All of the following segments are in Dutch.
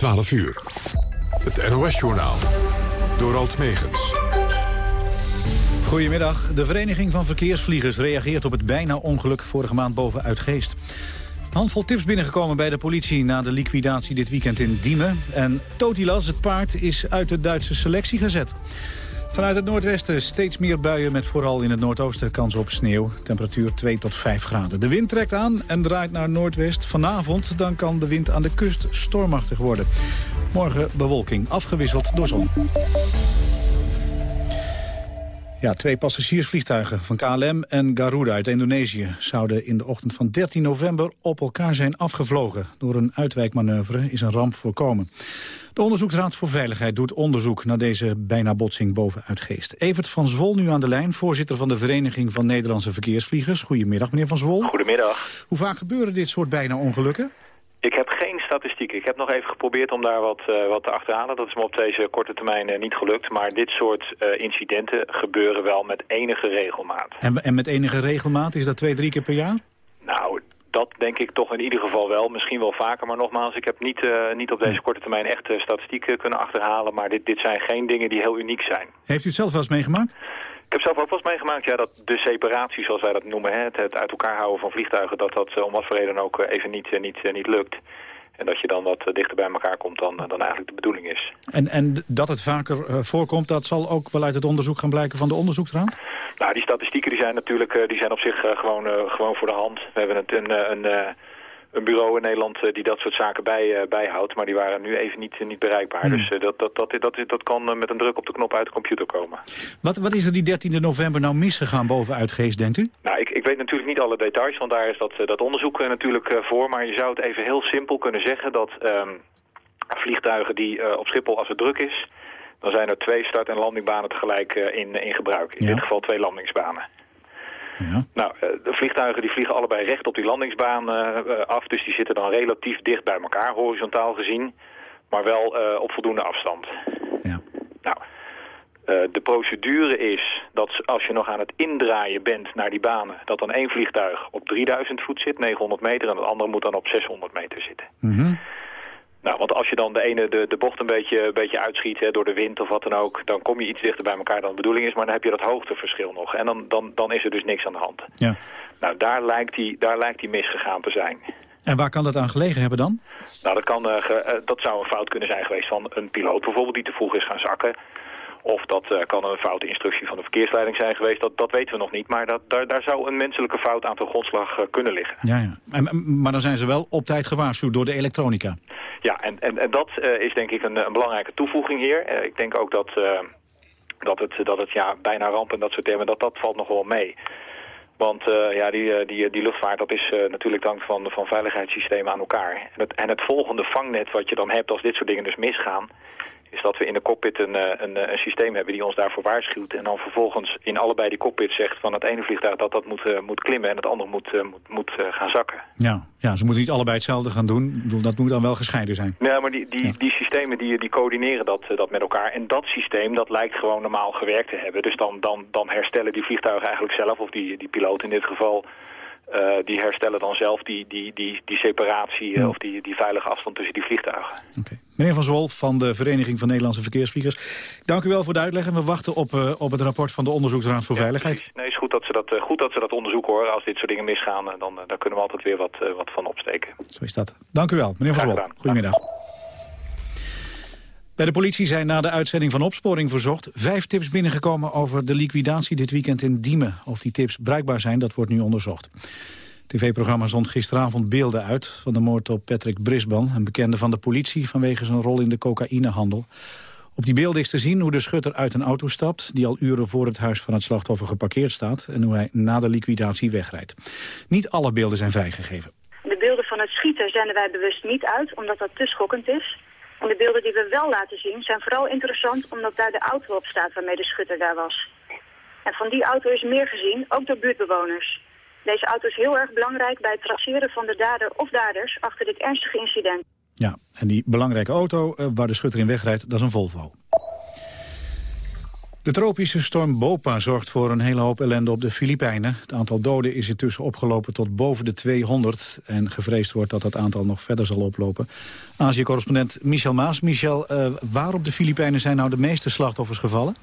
12 uur. Het NOS-journaal. Door Alt Megens. Goedemiddag. De Vereniging van Verkeersvliegers reageert op het bijna ongeluk vorige maand boven Uitgeest. Een handvol tips binnengekomen bij de politie na de liquidatie dit weekend in Diemen. En Totilas, het paard, is uit de Duitse selectie gezet. Vanuit het noordwesten steeds meer buien met vooral in het noordoosten kans op sneeuw. Temperatuur 2 tot 5 graden. De wind trekt aan en draait naar noordwest. Vanavond dan kan de wind aan de kust stormachtig worden. Morgen bewolking, afgewisseld door zon. Ja, twee passagiersvliegtuigen van KLM en Garuda uit Indonesië... zouden in de ochtend van 13 november op elkaar zijn afgevlogen. Door een uitwijkmanoeuvre is een ramp voorkomen. De Onderzoeksraad voor Veiligheid doet onderzoek naar deze bijna botsing boven Uitgeest. Evert van Zwol nu aan de lijn, voorzitter van de Vereniging van Nederlandse Verkeersvliegers. Goedemiddag, meneer van Zwol. Goedemiddag. Hoe vaak gebeuren dit soort bijna ongelukken? Ik heb geen statistiek. Ik heb nog even geprobeerd om daar wat, uh, wat te achterhalen. Dat is me op deze korte termijn uh, niet gelukt. Maar dit soort uh, incidenten gebeuren wel met enige regelmaat. En, en met enige regelmaat? Is dat twee, drie keer per jaar? Nou, dat denk ik toch in ieder geval wel. Misschien wel vaker, maar nogmaals, ik heb niet, niet op deze korte termijn echt statistieken kunnen achterhalen. Maar dit, dit zijn geen dingen die heel uniek zijn. Heeft u het zelf wel eens meegemaakt? Ik heb zelf ook wel eens meegemaakt ja, dat de separatie, zoals wij dat noemen, hè, het, het uit elkaar houden van vliegtuigen, dat dat om wat voor reden ook even niet, niet, niet lukt. En dat je dan wat dichter bij elkaar komt dan, dan eigenlijk de bedoeling is. En, en dat het vaker uh, voorkomt, dat zal ook wel uit het onderzoek gaan blijken van de onderzoeksraad? Nou, die statistieken die zijn natuurlijk die zijn op zich uh, gewoon, gewoon voor de hand. We hebben het een, een, een bureau in Nederland die dat soort zaken bij, bijhoudt. Maar die waren nu even niet, niet bereikbaar. Hmm. Dus dat, dat, dat, dat, dat kan met een druk op de knop uit de computer komen. Wat, wat is er die 13 november nou misgegaan boven Uitgeest, denkt u? Nou, ik, ik weet natuurlijk niet alle details, want daar is dat, dat onderzoek natuurlijk voor. Maar je zou het even heel simpel kunnen zeggen dat um, vliegtuigen die uh, op Schiphol, als het druk is... dan zijn er twee start- en landingbanen tegelijk uh, in, in gebruik. In ja. dit geval twee landingsbanen. Ja. Nou, de vliegtuigen die vliegen allebei recht op die landingsbaan uh, af. Dus die zitten dan relatief dicht bij elkaar, horizontaal gezien. Maar wel op voldoende afstand. Ja. Nou, de procedure is dat als je nog aan het indraaien bent naar die banen... dat dan één vliegtuig op 3000 voet zit, 900 meter... en het andere moet dan op 600 meter zitten. Mm -hmm. Nou, want als je dan de ene de, de bocht een beetje, een beetje uitschiet hè, door de wind of wat dan ook... dan kom je iets dichter bij elkaar dan de bedoeling is... maar dan heb je dat hoogteverschil nog. En dan, dan, dan is er dus niks aan de hand. Ja. Nou, daar lijkt die, daar lijkt die misgegaan te zijn. En waar kan dat aan gelegen hebben dan? Nou, dat, kan, uh, ge, uh, dat zou een fout kunnen zijn geweest van een piloot bijvoorbeeld... die te vroeg is gaan zakken. Of dat uh, kan een foute instructie van de verkeersleiding zijn geweest. Dat, dat weten we nog niet. Maar dat, daar, daar zou een menselijke fout aan de grondslag uh, kunnen liggen. Ja, ja. En, maar dan zijn ze wel op tijd gewaarschuwd door de elektronica. Ja, en, en, en dat uh, is denk ik een, een belangrijke toevoeging hier. ik denk ook dat, dat het, dat het ja, bijna ramp en dat soort termen, dat, dat valt nog wel mee. Want uh, ja, die, die, die luchtvaart dat is uh, natuurlijk dank van, van veiligheidssystemen aan elkaar. En het, en het volgende vangnet wat je dan hebt als dit soort dingen dus misgaan is dat we in de cockpit een, een, een, systeem hebben die ons daarvoor waarschuwt. En dan vervolgens in allebei die cockpits zegt van het ene vliegtuig dat dat moet, uh, moet klimmen en het andere moet, moet, moet gaan zakken. Ja, ja, ze moeten niet allebei hetzelfde gaan doen. Dat moet dan wel gescheiden zijn. Ja, maar die, die, ja. die systemen die, die coördineren dat, dat met elkaar. En dat systeem dat lijkt gewoon normaal gewerkt te hebben. Dus dan, dan, dan herstellen die vliegtuigen eigenlijk zelf, of die, die piloot in dit geval... Uh, die herstellen dan zelf die, die, die, die separatie ja. of die, die veilige afstand tussen die vliegtuigen. Okay. Meneer Van Zwolf van de Vereniging van Nederlandse Verkeersvliegers. Dank u wel voor de uitleg en we wachten op, uh, op het rapport van de Onderzoeksraad voor ja, Veiligheid. Precies. Nee, is goed dat ze dat, uh, goed dat ze dat onderzoeken hoor. Als dit soort dingen misgaan, dan daar kunnen we altijd weer wat, wat van opsteken. Zo is dat. Dank u wel, meneer Van Zwolf. Goedemiddag. Bij de politie zijn na de uitzending van Opsporing Verzocht... vijf tips binnengekomen over de liquidatie dit weekend in Diemen. Of die tips bruikbaar zijn, dat wordt nu onderzocht. TV-programma zond gisteravond beelden uit van de moord op Patrick Brisban... een bekende van de politie vanwege zijn rol in de cocaïnehandel. Op die beelden is te zien hoe de schutter uit een auto stapt... die al uren voor het huis van het slachtoffer geparkeerd staat... en hoe hij na de liquidatie wegrijdt. Niet alle beelden zijn vrijgegeven. De beelden van het schieten zenden wij bewust niet uit, omdat dat te schokkend is... De beelden die we wel laten zien zijn vooral interessant omdat daar de auto op staat waarmee de schutter daar was. En van die auto is meer gezien, ook door buurtbewoners. Deze auto is heel erg belangrijk bij het traceren van de dader of daders achter dit ernstige incident. Ja, en die belangrijke auto uh, waar de schutter in wegrijdt, dat is een Volvo. De tropische storm Bopa zorgt voor een hele hoop ellende op de Filipijnen. Het aantal doden is intussen opgelopen tot boven de 200. En gevreesd wordt dat dat aantal nog verder zal oplopen. Azië-correspondent Michel Maas. Michel, uh, waar op de Filipijnen zijn nou de meeste slachtoffers gevallen?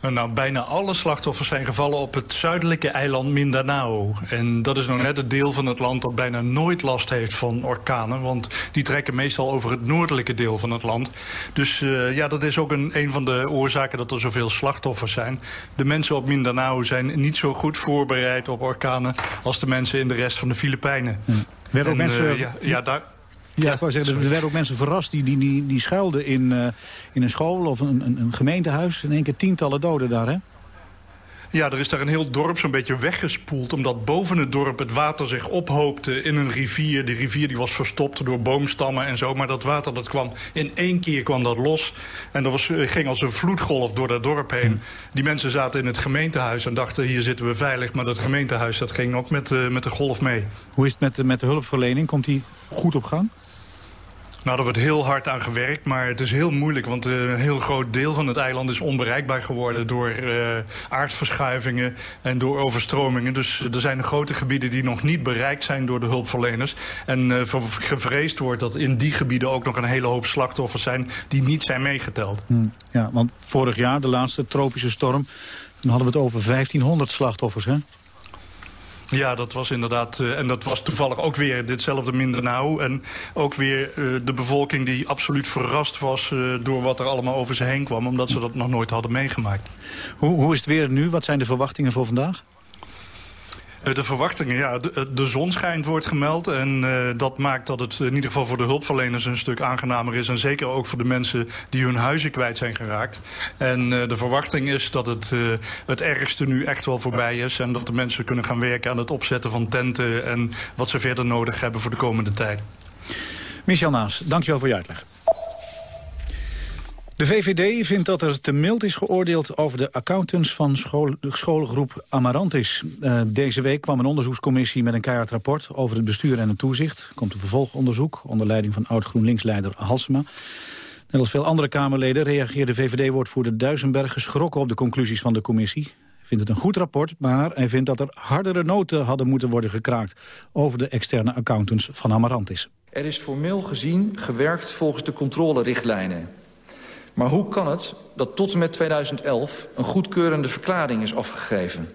Nou, bijna alle slachtoffers zijn gevallen op het zuidelijke eiland Mindanao. En dat is nou net het deel van het land dat bijna nooit last heeft van orkanen. Want die trekken meestal over het noordelijke deel van het land. Dus uh, ja, dat is ook een, een van de oorzaken dat er zoveel slachtoffers zijn. De mensen op Mindanao zijn niet zo goed voorbereid op orkanen... als de mensen in de rest van de Filipijnen. Hm. Werden ook mensen... Uh, ja, ja, daar... Ja, ik wou zeggen, er werden ook mensen verrast die, die, die, schuilden in, uh, in een school of een, een, een gemeentehuis. In één keer tientallen doden daar, hè? Ja, er is daar een heel dorp zo'n beetje weggespoeld... omdat boven het dorp het water zich ophoopte in een rivier. Die rivier die was verstopt door boomstammen en zo. Maar dat water dat kwam in één keer kwam dat los. En dat was, ging als een vloedgolf door dat dorp heen. Hmm. Die mensen zaten in het gemeentehuis en dachten... hier zitten we veilig. Maar dat gemeentehuis dat ging ook met, uh, met de golf mee. Hoe is het met, met de hulpverlening? Komt die goed op gang? Nou, er wordt heel hard aan gewerkt, maar het is heel moeilijk. Want een heel groot deel van het eiland is onbereikbaar geworden... door uh, aardverschuivingen en door overstromingen. Dus er zijn grote gebieden die nog niet bereikt zijn door de hulpverleners. En uh, gevreesd wordt dat in die gebieden ook nog een hele hoop slachtoffers zijn... die niet zijn meegeteld. Hmm, ja, want vorig jaar, de laatste tropische storm... dan hadden we het over 1500 slachtoffers, hè? Ja, dat was inderdaad... Uh, en dat was toevallig ook weer ditzelfde Mindanao. En ook weer uh, de bevolking die absoluut verrast was... Uh, door wat er allemaal over ze heen kwam. Omdat ze dat nog nooit hadden meegemaakt. Hoe, hoe is het weer nu? Wat zijn de verwachtingen voor vandaag? Eh, de verwachtingen, ja. De, eh, de, zon schijnt, wordt gemeld. En uh, dat maakt dat het in ieder geval voor de hulpverleners een stuk aangenamer is. En zeker ook voor de mensen die hun huizen kwijt zijn geraakt. En de verwachting is dat het, het ergste nu echt wel voorbij is. En dat de mensen kunnen gaan werken aan het opzetten van tenten. En wat ze verder nodig hebben voor de komende tijd. Michel Naas, dankjewel voor je uitleg. De VVD vindt dat er te mild is geoordeeld over de accountants van school, schoolgroep Amarantis. Uh, deze week kwam een onderzoekscommissie met een keihard rapport over het bestuur en het toezicht. Komt een vervolgonderzoek onder leiding van oud-GroenLinks-leider Halsema. Net als veel andere Kamerleden reageerde VVD-woordvoerder Duisenberg geschrokken op de conclusies van de commissie. Hij vindt het een goed rapport, maar hij vindt dat er hardere noten hadden moeten worden gekraakt over de externe accountants van Amarantis. Er is formeel gezien gewerkt volgens de controlerichtlijnen. Maar hoe kan het dat tot en met 2011 een goedkeurende verklaring is afgegeven?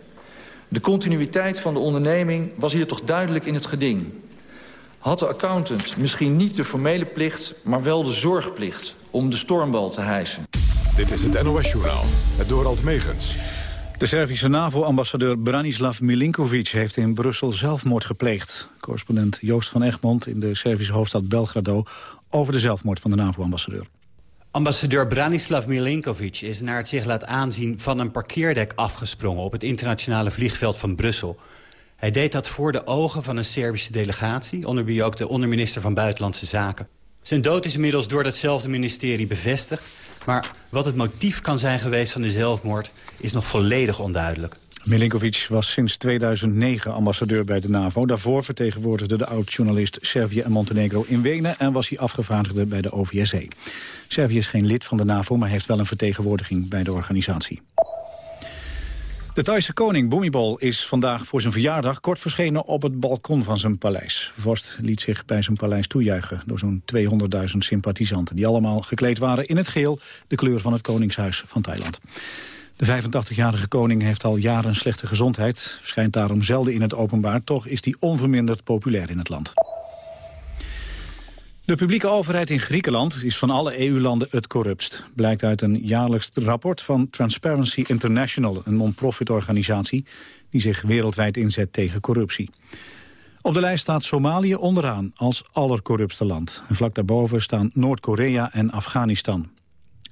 De continuïteit van de onderneming was hier toch duidelijk in het geding. Had de accountant misschien niet de formele plicht, maar wel de zorgplicht om de stormbal te hijsen? Dit is het NOS-journaal, het Dorald Megens. De Servische NAVO-ambassadeur Branislav Milinkovic heeft in Brussel zelfmoord gepleegd. Correspondent Joost van Egmond in de Servische hoofdstad Belgrado over de zelfmoord van de NAVO-ambassadeur. Ambassadeur Branislav Milinkovic is naar het zich laat aanzien van een parkeerdek afgesprongen op het internationale vliegveld van Brussel. Hij deed dat voor de ogen van een Servische delegatie, onder wie ook de onderminister van Buitenlandse Zaken. Zijn dood is inmiddels door datzelfde ministerie bevestigd, maar wat het motief kan zijn geweest van de zelfmoord is nog volledig onduidelijk. Milinkovic was sinds 2009 ambassadeur bij de NAVO. Daarvoor vertegenwoordigde de oud-journalist Servië en Montenegro in Wenen... en was hij afgevaardigde bij de OVSE. Servië is geen lid van de NAVO, maar heeft wel een vertegenwoordiging bij de organisatie. De Thaise koning Bhumibol is vandaag voor zijn verjaardag kort verschenen op het balkon van zijn paleis. Vorst liet zich bij zijn paleis toejuichen door zo'n 200.000 sympathisanten... die allemaal gekleed waren in het geel, de kleur van het koningshuis van Thailand. De 85-jarige koning heeft al jaren slechte gezondheid. Verschijnt daarom zelden in het openbaar. Toch is hij onverminderd populair in het land. De publieke overheid in Griekenland is van alle EU-landen het corruptst. Blijkt uit een jaarlijks rapport van Transparency International... een non-profit organisatie die zich wereldwijd inzet tegen corruptie. Op de lijst staat Somalië onderaan als allercorruptste land. En vlak daarboven staan Noord-Korea en Afghanistan.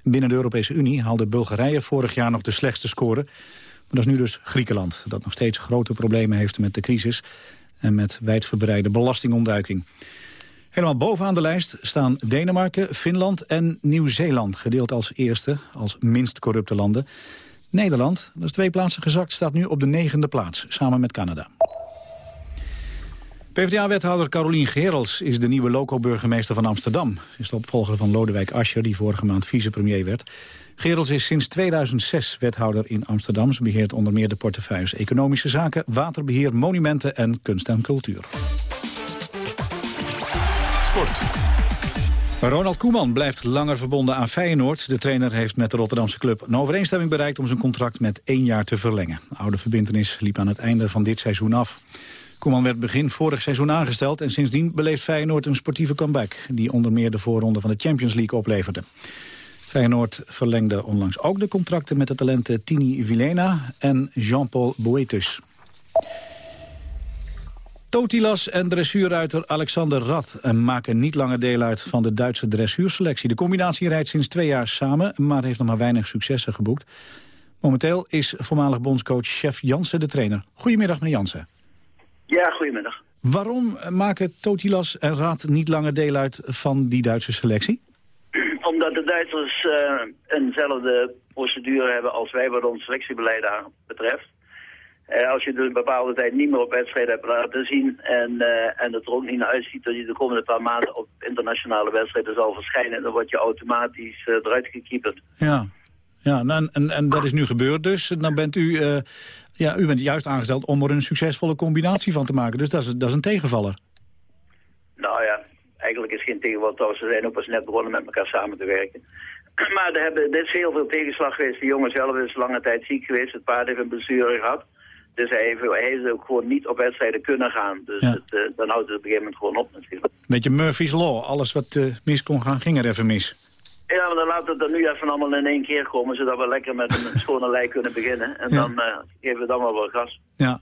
Binnen de Europese Unie haalde Bulgarije vorig jaar nog de slechtste score. Maar dat is nu dus Griekenland, dat nog steeds grote problemen heeft met de crisis... en met wijdverbreide belastingontduiking. Helemaal bovenaan de lijst staan Denemarken, Finland en Nieuw-Zeeland... gedeeld als eerste, als minst corrupte landen. Nederland, dat is twee plaatsen gezakt, staat nu op de negende plaats, samen met Canada. PvdA-wethouder Carolien Gerels is de nieuwe loco-burgemeester van Amsterdam. Ze is de opvolger van Lodewijk Asscher, die vorige maand vicepremier werd. Gerels is sinds 2006 wethouder in Amsterdam. Ze beheert onder meer de portefeuilles economische zaken, waterbeheer, monumenten en kunst en cultuur. Sport. Ronald Koeman blijft langer verbonden aan Feyenoord. De trainer heeft met de Rotterdamse club een overeenstemming bereikt... om zijn contract met één jaar te verlengen. De oude verbindenis liep aan het einde van dit seizoen af. Koeman werd begin vorig seizoen aangesteld... en sindsdien beleeft Feyenoord een sportieve comeback... die onder meer de voorronde van de Champions League opleverde. Feyenoord verlengde onlangs ook de contracten met de talenten Tini Vilena en Jean-Paul Boetus. Totilas en dressuurruiter Alexander Rad maken niet langer deel uit van de Duitse dressuurselectie. De combinatie rijdt sinds twee jaar samen, maar heeft nog maar weinig successen geboekt. Momenteel is voormalig bondscoach Chef Jansen de trainer. Goedemiddag meneer Jansen. Ja, goedemiddag. Waarom maken Totilas en Rad niet langer deel uit van die Duitse selectie? Omdat de Duitsers uh, eenzelfde procedure hebben als wij wat ons selectiebeleid betreft. Uh, als je dus een bepaalde tijd niet meer op wedstrijden hebt laten zien en, uh, en het er ook niet naar uitziet dat je de komende paar maanden op internationale wedstrijden zal verschijnen, dan word je automatisch eruit gekieperd. Ja, ja en, en, en dat is nu gebeurd dus. Dan bent u, ja, u bent juist aangesteld om er een succesvolle combinatie van te maken. Dus dat is, dat is een tegenvaller. Nou ja, eigenlijk is geen tegenvaller. Trouwens, ze zijn ook pas net begonnen met elkaar samen te werken. Maar er hebben, dit is heel veel tegenslag geweest. De jongen zelf is lange tijd ziek geweest. Het paard heeft een blessure gehad. Dus hij heeft, hij heeft ook gewoon niet op wedstrijden kunnen gaan. Dus Ja. het, eh, dan houdt het op een gegeven moment gewoon op natuurlijk. Beetje Murphy's Law. Alles wat eh, mis kon gaan, ging er even mis. Ja, maar dan laten we het er nu even allemaal in één keer komen... zodat we lekker met een schone lei kunnen beginnen. En Ja. dan eh, geven we dan wel wat gas. Ja.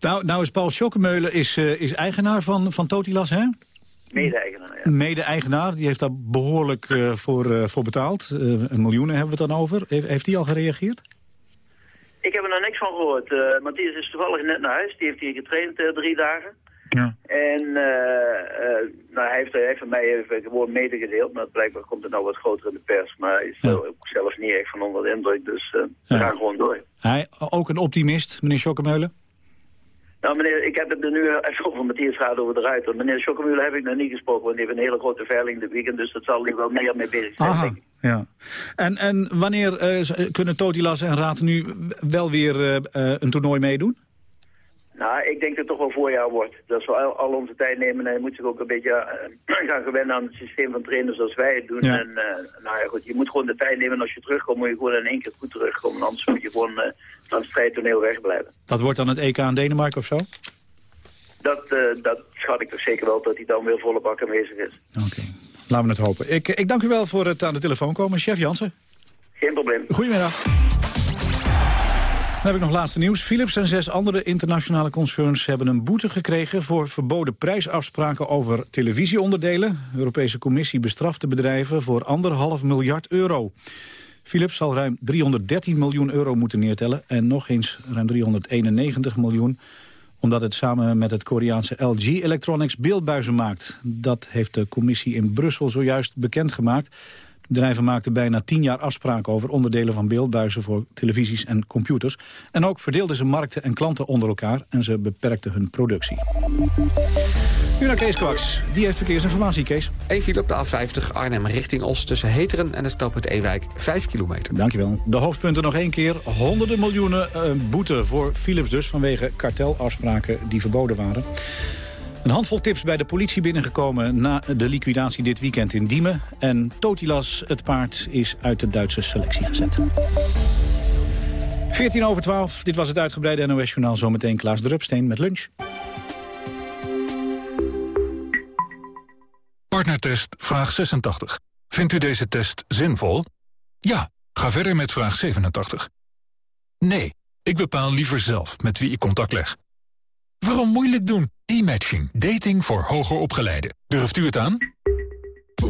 Nou, nou is Paul Schokkemeulen is, eh, is eigenaar van, van Totilas, hè? Mede-eigenaar, ja. Mede-eigenaar. Die heeft daar behoorlijk eh, voor, voor betaald. Een miljoenen hebben we het dan over. Heeft, heeft hij al gereageerd? Ik heb er nog niks van gehoord. Eh Matthias is toevallig net naar huis. Die heeft hier getraind drie dagen. Ja. En eh, eh, nou, hij heeft, hij heeft mij even gewoon medegedeeld. Maar blijkbaar komt het nou wat groter in de pers. Maar hij is Ja. ook zelf niet echt van onder de indruk. Dus eh, we Ja. gaan gewoon door. Hij, ook een optimist, meneer Schokkemeulen? Nou meneer, ik heb het er nu even over Matthias gaat over de ruiter. Meneer Schokkemuller heb ik nog niet gesproken, want die heeft een hele grote veiling dit weekend. Dus dat zal hij wel meer mee bezig zijn, Aha, denk ik. ja. En, en wanneer kunnen Totilas en Raad nu wel weer een toernooi meedoen? Nou, ik denk dat het toch wel voorjaar wordt. Dat wel al, al onze tijd nemen en hij moet zich ook een beetje eh, gaan gewennen aan het systeem van trainers zoals wij het doen. Ja. En eh, nou ja goed, je moet gewoon de tijd nemen en als je terugkomt moet je gewoon in één keer goed terugkomen. Anders moet je gewoon eh, van het strijdtoneel wegblijven. Dat wordt dan het EK in Denemarken of zo? Dat, dat schat ik toch zeker wel dat hij dan weer volle bak aanwezig is. Oké, laten we het hopen. Ik, ik dank u wel voor het aan de telefoon komen. Chef Jansen, Geen probleem. goedemiddag. Dan heb ik nog laatste nieuws. Philips en zes andere internationale concerns hebben een boete gekregen... voor verboden prijsafspraken over televisieonderdelen. De Europese Commissie bestraft de bedrijven voor anderhalf miljard euro. Philips zal ruim 313 miljoen euro moeten neertellen... en nog eens ruim 391 miljoen omdat het samen met het Koreaanse LG Electronics beeldbuizen maakt. Dat heeft de commissie in Brussel zojuist bekendgemaakt. De bedrijven maakten bijna tien jaar afspraken over onderdelen van beeldbuizen voor televisies en computers. En ook verdeelden ze markten en klanten onder elkaar en ze beperkten hun productie. Nu naar Kees Kwaks. Die heeft verkeersinformatie, Kees. Eén file op de A50 Arnhem richting Os tussen Heteren en het knooppunt Ewijk. 5 kilometer. Dankjewel. De hoofdpunten nog één keer. Honderden miljoenen eh, boete voor Philips dus vanwege kartelafspraken die verboden waren. Een handvol tips bij de politie binnengekomen na de liquidatie dit weekend in Diemen. En Totilas, het paard, is uit de Duitse selectie gezet. 14 over 12, dit was het uitgebreide NOS-journaal. Zometeen Klaas Drupsteen met lunch. Partnertest vraag 86. Vindt u deze test zinvol? Ja, ga verder met vraag 87. Nee, ik bepaal liever zelf met wie ik contact leg. Waarom moeilijk doen? E-matching. Dating voor hoger opgeleiden. Durft u het aan?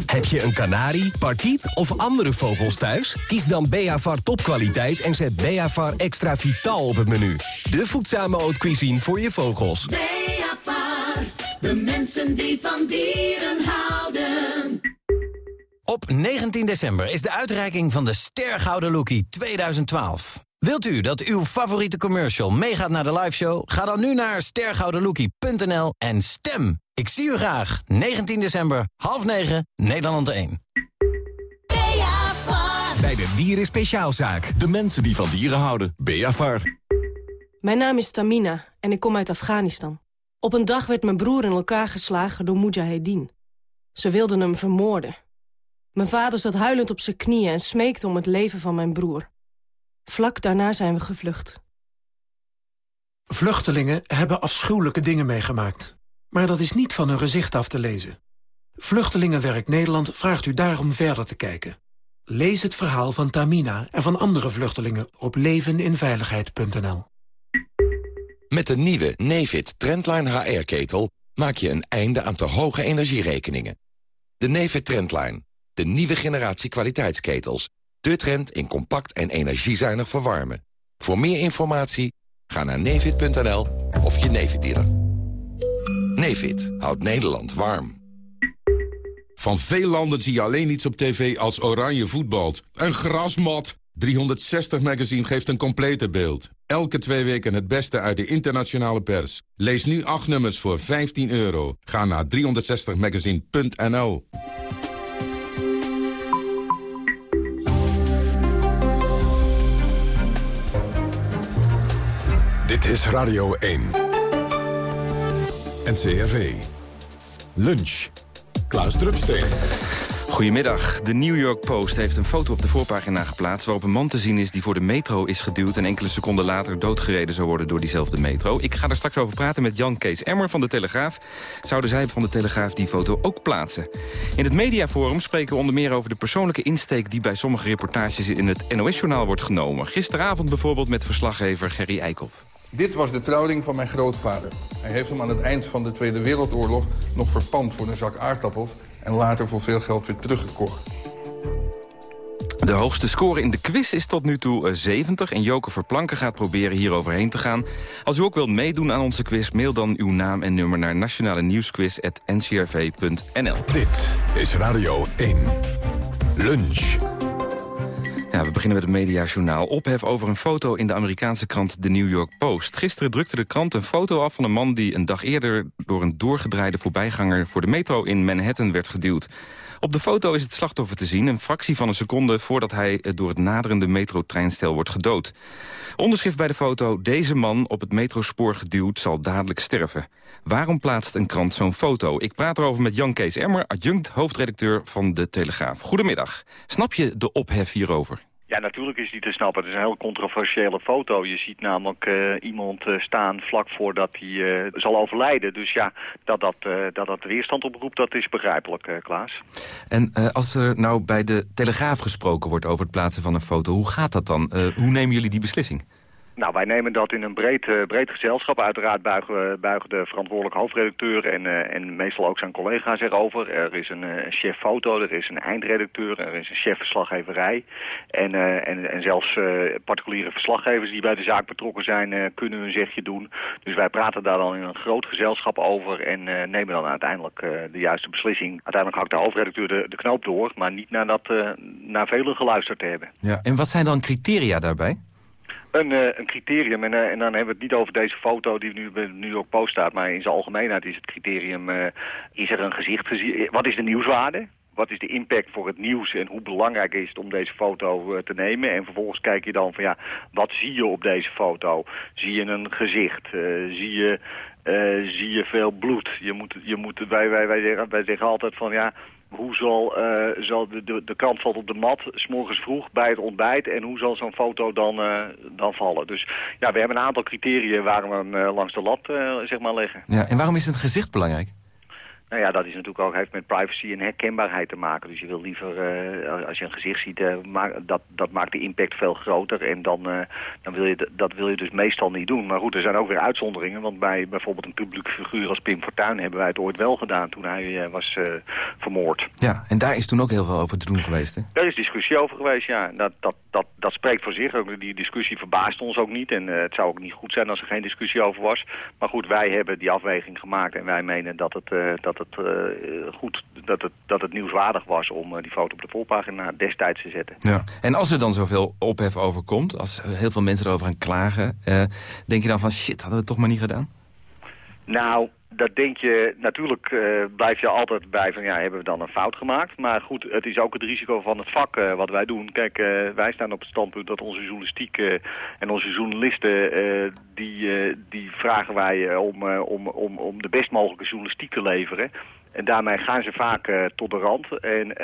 Heb je een kanarie, parkiet of andere vogels thuis? Kies dan Beavar topkwaliteit en zet Beavar extra vitaal op het menu. De voedzame haute cuisine voor je vogels. Beavar, de mensen die van dieren houden. Op 19 december is de uitreiking van de Stergouden Lookie 2012. Wilt u dat uw favoriete commercial meegaat naar de liveshow? Ga dan nu naar stergoudenlookie.nl en stem. Ik zie u graag. 19 december, half 9, Nederland 1. Bij de Dieren Speciaalzaak. De mensen die van dieren houden. Beavar. Mijn naam is Tamina en ik kom uit Afghanistan. Op een dag werd mijn broer in elkaar geslagen door Mujahedin. Ze wilden hem vermoorden. Mijn vader zat huilend op zijn knieën en smeekte om het leven van mijn broer. Vlak daarna zijn we gevlucht. Vluchtelingen hebben afschuwelijke dingen meegemaakt. Maar dat is niet van hun gezicht af te lezen. Vluchtelingenwerk Nederland vraagt u daarom verder te kijken. Lees het verhaal van Tamina en van andere vluchtelingen op leveninveiligheid.nl. Met de nieuwe Nefit Trendline HR-ketel maak je een einde aan te hoge energierekeningen. De Nefit Trendline, de nieuwe generatie kwaliteitsketels. De trend in compact en energiezuinig verwarmen. Voor meer informatie ga naar nefit.nl of je Nefit dealer. Nefit houdt Nederland warm. Van veel landen zie je alleen iets op tv als oranje voetbalt. Een grasmat. 360 Magazine geeft een complete beeld. Elke twee weken het beste uit de internationale pers. Lees nu acht nummers voor 15 euro. Ga naar 360magazine.nl Dit is Radio 1. NCRV. Lunch. Klaas Drupsteen. Goedemiddag. De New York Post heeft een foto op de voorpagina geplaatst... waarop een man te zien is die voor de metro is geduwd... en enkele seconden later doodgereden zou worden door diezelfde metro. Ik ga er straks over praten met Jan Kees Emmer van De Telegraaf. Zouden zij van De Telegraaf die foto ook plaatsen? In het mediaforum spreken we onder meer over de persoonlijke insteek... die bij sommige reportages in het NOS-journaal wordt genomen. Gisteravond bijvoorbeeld met verslaggever Gerry Eikhoff. Dit was de trouwding van mijn grootvader. Hij heeft hem aan het eind van de Tweede Wereldoorlog nog verpand voor een zak aardappels... en later voor veel geld weer teruggekocht. De hoogste score in de quiz is tot nu toe 70 en Joke Verplanken gaat proberen hier overheen te gaan. Als u ook wilt meedoen aan onze quiz, mail dan uw naam en nummer naar nationale nieuwsquiz.ncrv.nl. Dit is Radio 1. Lunch. Ja, we beginnen met het mediajournaal. Ophef over een foto in de Amerikaanse krant The New York Post. Gisteren drukte de krant een foto af van een man... die een dag eerder door een doorgedraaide voorbijganger... voor de metro in Manhattan werd geduwd. Op de foto is het slachtoffer te zien, een fractie van een seconde... voordat hij door het naderende metrotreinstel wordt gedood. Onderschrift bij de foto, deze man op het metrospoor geduwd zal dadelijk sterven. Waarom plaatst een krant zo'n foto? Ik praat erover met Jan Kees Emmer, adjunct hoofdredacteur van De Telegraaf. Goedemiddag. Snap je de ophef hierover? Ja, natuurlijk is die te snappen. Het is een heel controversiële foto. Je ziet namelijk uh, iemand uh, staan vlak voordat hij uh, zal overlijden. Dus ja, dat dat, dat dat weerstand oproept, dat is begrijpelijk, Klaas. En als er nou bij de Telegraaf gesproken wordt over het plaatsen van een foto... hoe gaat dat dan? hoe nemen jullie die beslissing? Nou, wij nemen dat in een breed, uh, breed gezelschap. Uiteraard buigen, buigen de verantwoordelijke hoofdredacteur en, uh, en meestal ook zijn collega's erover. Er is een, uh, chef foto, er is een eindredacteur, er is een chef verslaggeverij. En, en, en zelfs particuliere verslaggevers die bij de zaak betrokken zijn, kunnen hun zegje doen. Dus wij praten daar dan in een groot gezelschap over en nemen dan uiteindelijk de juiste beslissing. Uiteindelijk hakt de hoofdredacteur de, de knoop door, maar niet nadat naar velen geluisterd te hebben. Ja, en wat zijn dan criteria daarbij? Een, uh, een criterium, en, uh, en, dan hebben we het niet over deze foto die nu, nu ook post staat, maar in zijn algemeenheid is het criterium, uh, is er een gezicht gezien, wat is de nieuwswaarde? Wat is de impact voor het nieuws en hoe belangrijk is het om deze foto te nemen? En vervolgens kijk je dan van ja, wat zie je op deze foto? Zie je een gezicht? zie je zie je veel bloed. Je moet, je moet, wij, wij, wij zeggen altijd van ja, hoe zal, uh, zal de, de, de krant valt op de mat, s morgens vroeg bij het ontbijt en hoe zal zo'n foto dan, uh, dan vallen. Dus ja, we hebben een aantal criteria waar we hem langs de lat zeg maar leggen. Ja, en waarom is het gezicht belangrijk? Nou ja, dat is natuurlijk ook, heeft met privacy en herkenbaarheid te maken. Dus je wil liever, uh, als je een gezicht ziet, uh, dat, dat maakt de impact veel groter. En dan, uh, dan wil je, dat wil je dus meestal niet doen. Maar goed, er zijn ook weer uitzonderingen. Want bij bijvoorbeeld een publieke figuur als Pim Fortuyn hebben wij het ooit wel gedaan toen hij was vermoord. Ja, en daar is toen ook heel veel over te doen geweest, hè? Daar is discussie over geweest, ja. Dat, dat, dat, dat spreekt voor zich. Ook die discussie verbaast ons ook niet. En het zou ook niet goed zijn als er geen discussie over was. Maar goed, wij hebben die afweging gemaakt en wij menen dat het... dat dat het uh, goed dat, het, dat het nieuwswaardig was om die foto op de voorpagina destijds te zetten. Ja. En als er dan zoveel ophef over komt, als heel veel mensen erover gaan klagen... denk je dan van shit, hadden we het toch maar niet gedaan? Nou, dat denk je, natuurlijk uh, blijf je altijd bij van ja, hebben we dan een fout gemaakt. Maar goed, het is ook het risico van het vak uh, wat wij doen. Kijk, uh, wij staan op het standpunt dat onze journalistiek en onze journalisten, die, die vragen wij om, om, om, om de best mogelijke journalistiek te leveren. En daarmee gaan ze vaak tot de rand. En,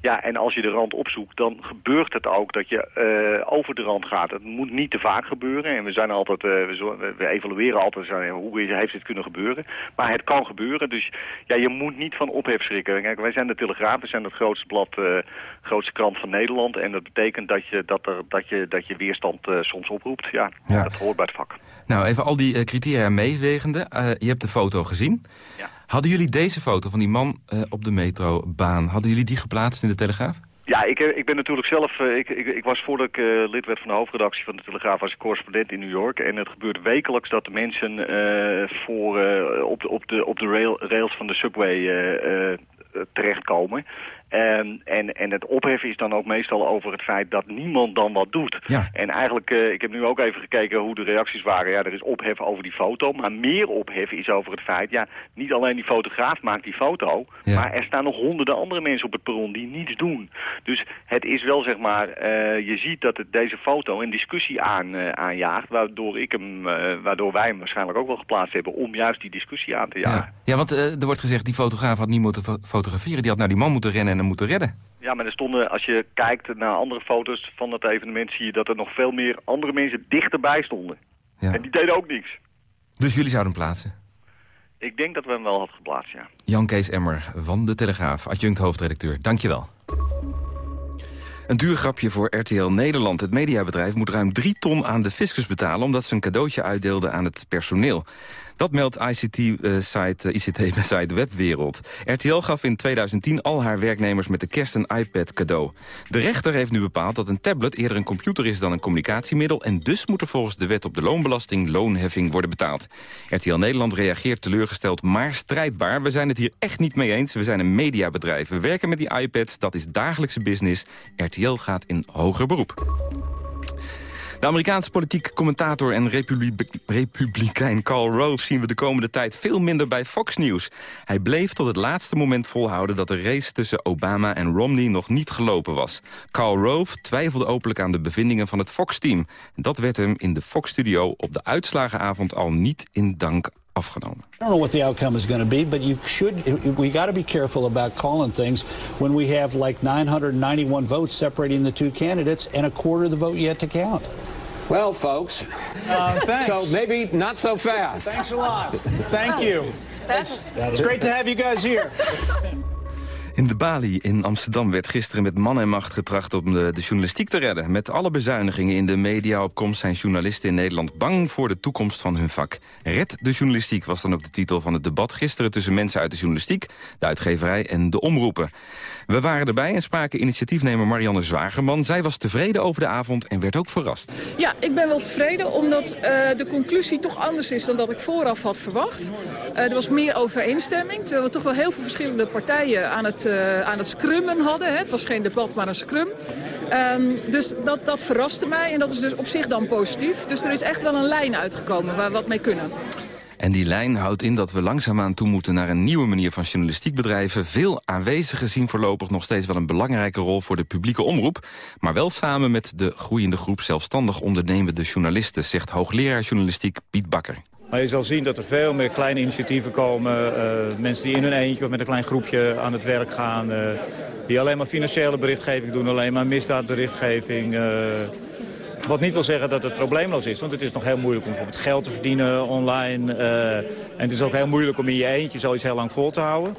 ja, en als je de rand opzoekt, dan gebeurt het ook dat je uh, over de rand gaat. Het moet niet te vaak gebeuren. En we, zijn altijd, we, we, evalueren altijd hoe heeft dit kunnen gebeuren. Maar het kan gebeuren. Dus ja, je moet niet van ophef schrikken. Kijk, wij zijn de Telegraaf, we zijn het grootste blad, grootste krant van Nederland. En dat betekent dat je, dat er, dat je, dat je weerstand soms oproept. Ja, ja, dat hoort bij het vak. Nou, even al die criteria meewegende. je hebt de foto gezien. Ja. Hadden jullie deze foto van die man op de metrobaan... hadden jullie die geplaatst de Telegraaf? Ja, ik, ik ben natuurlijk zelf... Uh, ik, ik, ik, was voordat ik uh, lid werd van de hoofdredactie van de Telegraaf... ik correspondent in New York. En het gebeurt wekelijks dat de mensen voor, op, de, op, de, op de rail, rails van de subway terechtkomen. En, en, en het opheffen is dan ook meestal over het feit dat niemand dan wat doet. Ja. En eigenlijk, uh, ik heb nu ook even gekeken hoe de reacties waren. Ja, er is ophef over die foto, maar meer ophef is over het feit... ja, niet alleen die fotograaf maakt die foto... Ja. maar er staan nog honderden andere mensen op het perron die niets doen. Dus het is wel, zeg maar, uh, je ziet dat het deze foto een discussie aan, uh, aanjaagt... waardoor, ik hem, waardoor wij hem waarschijnlijk ook wel geplaatst hebben... om juist die discussie aan te jagen. Ja, ja want er wordt gezegd, die fotograaf had niet moeten fotograferen. Die had naar die man moeten rennen moeten redden. Ja, maar er stonden, als je kijkt naar andere foto's van dat evenement... zie je dat er nog veel meer andere mensen dichterbij stonden. Ja. En die deden ook niks. Dus jullie zouden hem plaatsen? Ik denk dat we hem wel hadden geplaatst, ja. Jan Kees Emmer van De Telegraaf, adjunct hoofdredacteur. Dankjewel. Een duur grapje voor RTL Nederland. Het mediabedrijf moet ruim drie ton aan de fiscus betalen... omdat ze een cadeautje uitdeelden aan het personeel. Dat meldt ICT-site ICT site Webwereld. RTL gaf in 2010 al haar werknemers met de kerst een iPad cadeau. De rechter heeft nu bepaald dat een tablet eerder een computer is dan een communicatiemiddel... en dus moet er volgens de wet op de loonbelasting loonheffing worden betaald. RTL Nederland reageert teleurgesteld, maar strijdbaar. We zijn het hier echt niet mee eens. We zijn een mediabedrijf. We werken met die iPads, dat is dagelijkse business. RTL gaat in hoger beroep. De Amerikaanse politiek commentator en republikein Karl Rove... zien we de komende tijd veel minder bij Fox News. Hij bleef tot het laatste moment volhouden... dat de race tussen Obama en Romney nog niet gelopen was. Karl Rove twijfelde openlijk aan de bevindingen van het Fox-team. Dat werd hem in de Fox-studio op de uitslagenavond al niet in dank afgenomen. I don't know what the outcome is going. We got careful about calling things when we have like 991 votes separating the two candidates and a quarter of the vote yet to count. Well, folks. Uh. So maybe not so fast. Thanks a lot. Thank you. It's, it's great to have you guys here. In de Bali in Amsterdam werd gisteren met man en macht getracht om de, de, journalistiek te redden. Met alle bezuinigingen in de mediaopkomst zijn journalisten in Nederland bang voor de toekomst van hun vak. Red de journalistiek was dan ook de titel van het debat gisteren tussen mensen uit de journalistiek, de uitgeverij en de omroepen. We waren erbij en spraken initiatiefnemer Marianne Zwagerman. Zij was tevreden over de avond en werd ook verrast. Ja, ik ben wel tevreden omdat uh, de conclusie toch anders is dan dat ik vooraf had verwacht. Uh, er was meer overeenstemming, terwijl we toch wel heel veel verschillende partijen aan het aan het scrummen hadden. Hè. Het was geen debat, maar een scrum. Um, dus dat, dat verraste mij en dat is dus op zich dan positief. Dus er is echt wel een lijn uitgekomen waar we wat mee kunnen. En die lijn houdt in dat we langzaamaan toe moeten naar een nieuwe manier van journalistiek bedrijven. Veel aanwezigen zien voorlopig nog steeds wel een belangrijke rol voor de publieke omroep. Maar wel samen met de groeiende groep zelfstandig ondernemende journalisten, zegt hoogleraar journalistiek Piet Bakker. Maar je zal zien dat er veel meer kleine initiatieven komen. Uh, mensen die in hun eentje of met een klein groepje aan het werk gaan. Uh, die alleen maar financiële berichtgeving doen, alleen maar misdaadberichtgeving. Uh, wat niet wil zeggen dat het probleemloos is. Want het is nog heel moeilijk om bijvoorbeeld geld te verdienen online. en het is ook heel moeilijk om in je eentje zoiets heel lang vol te houden.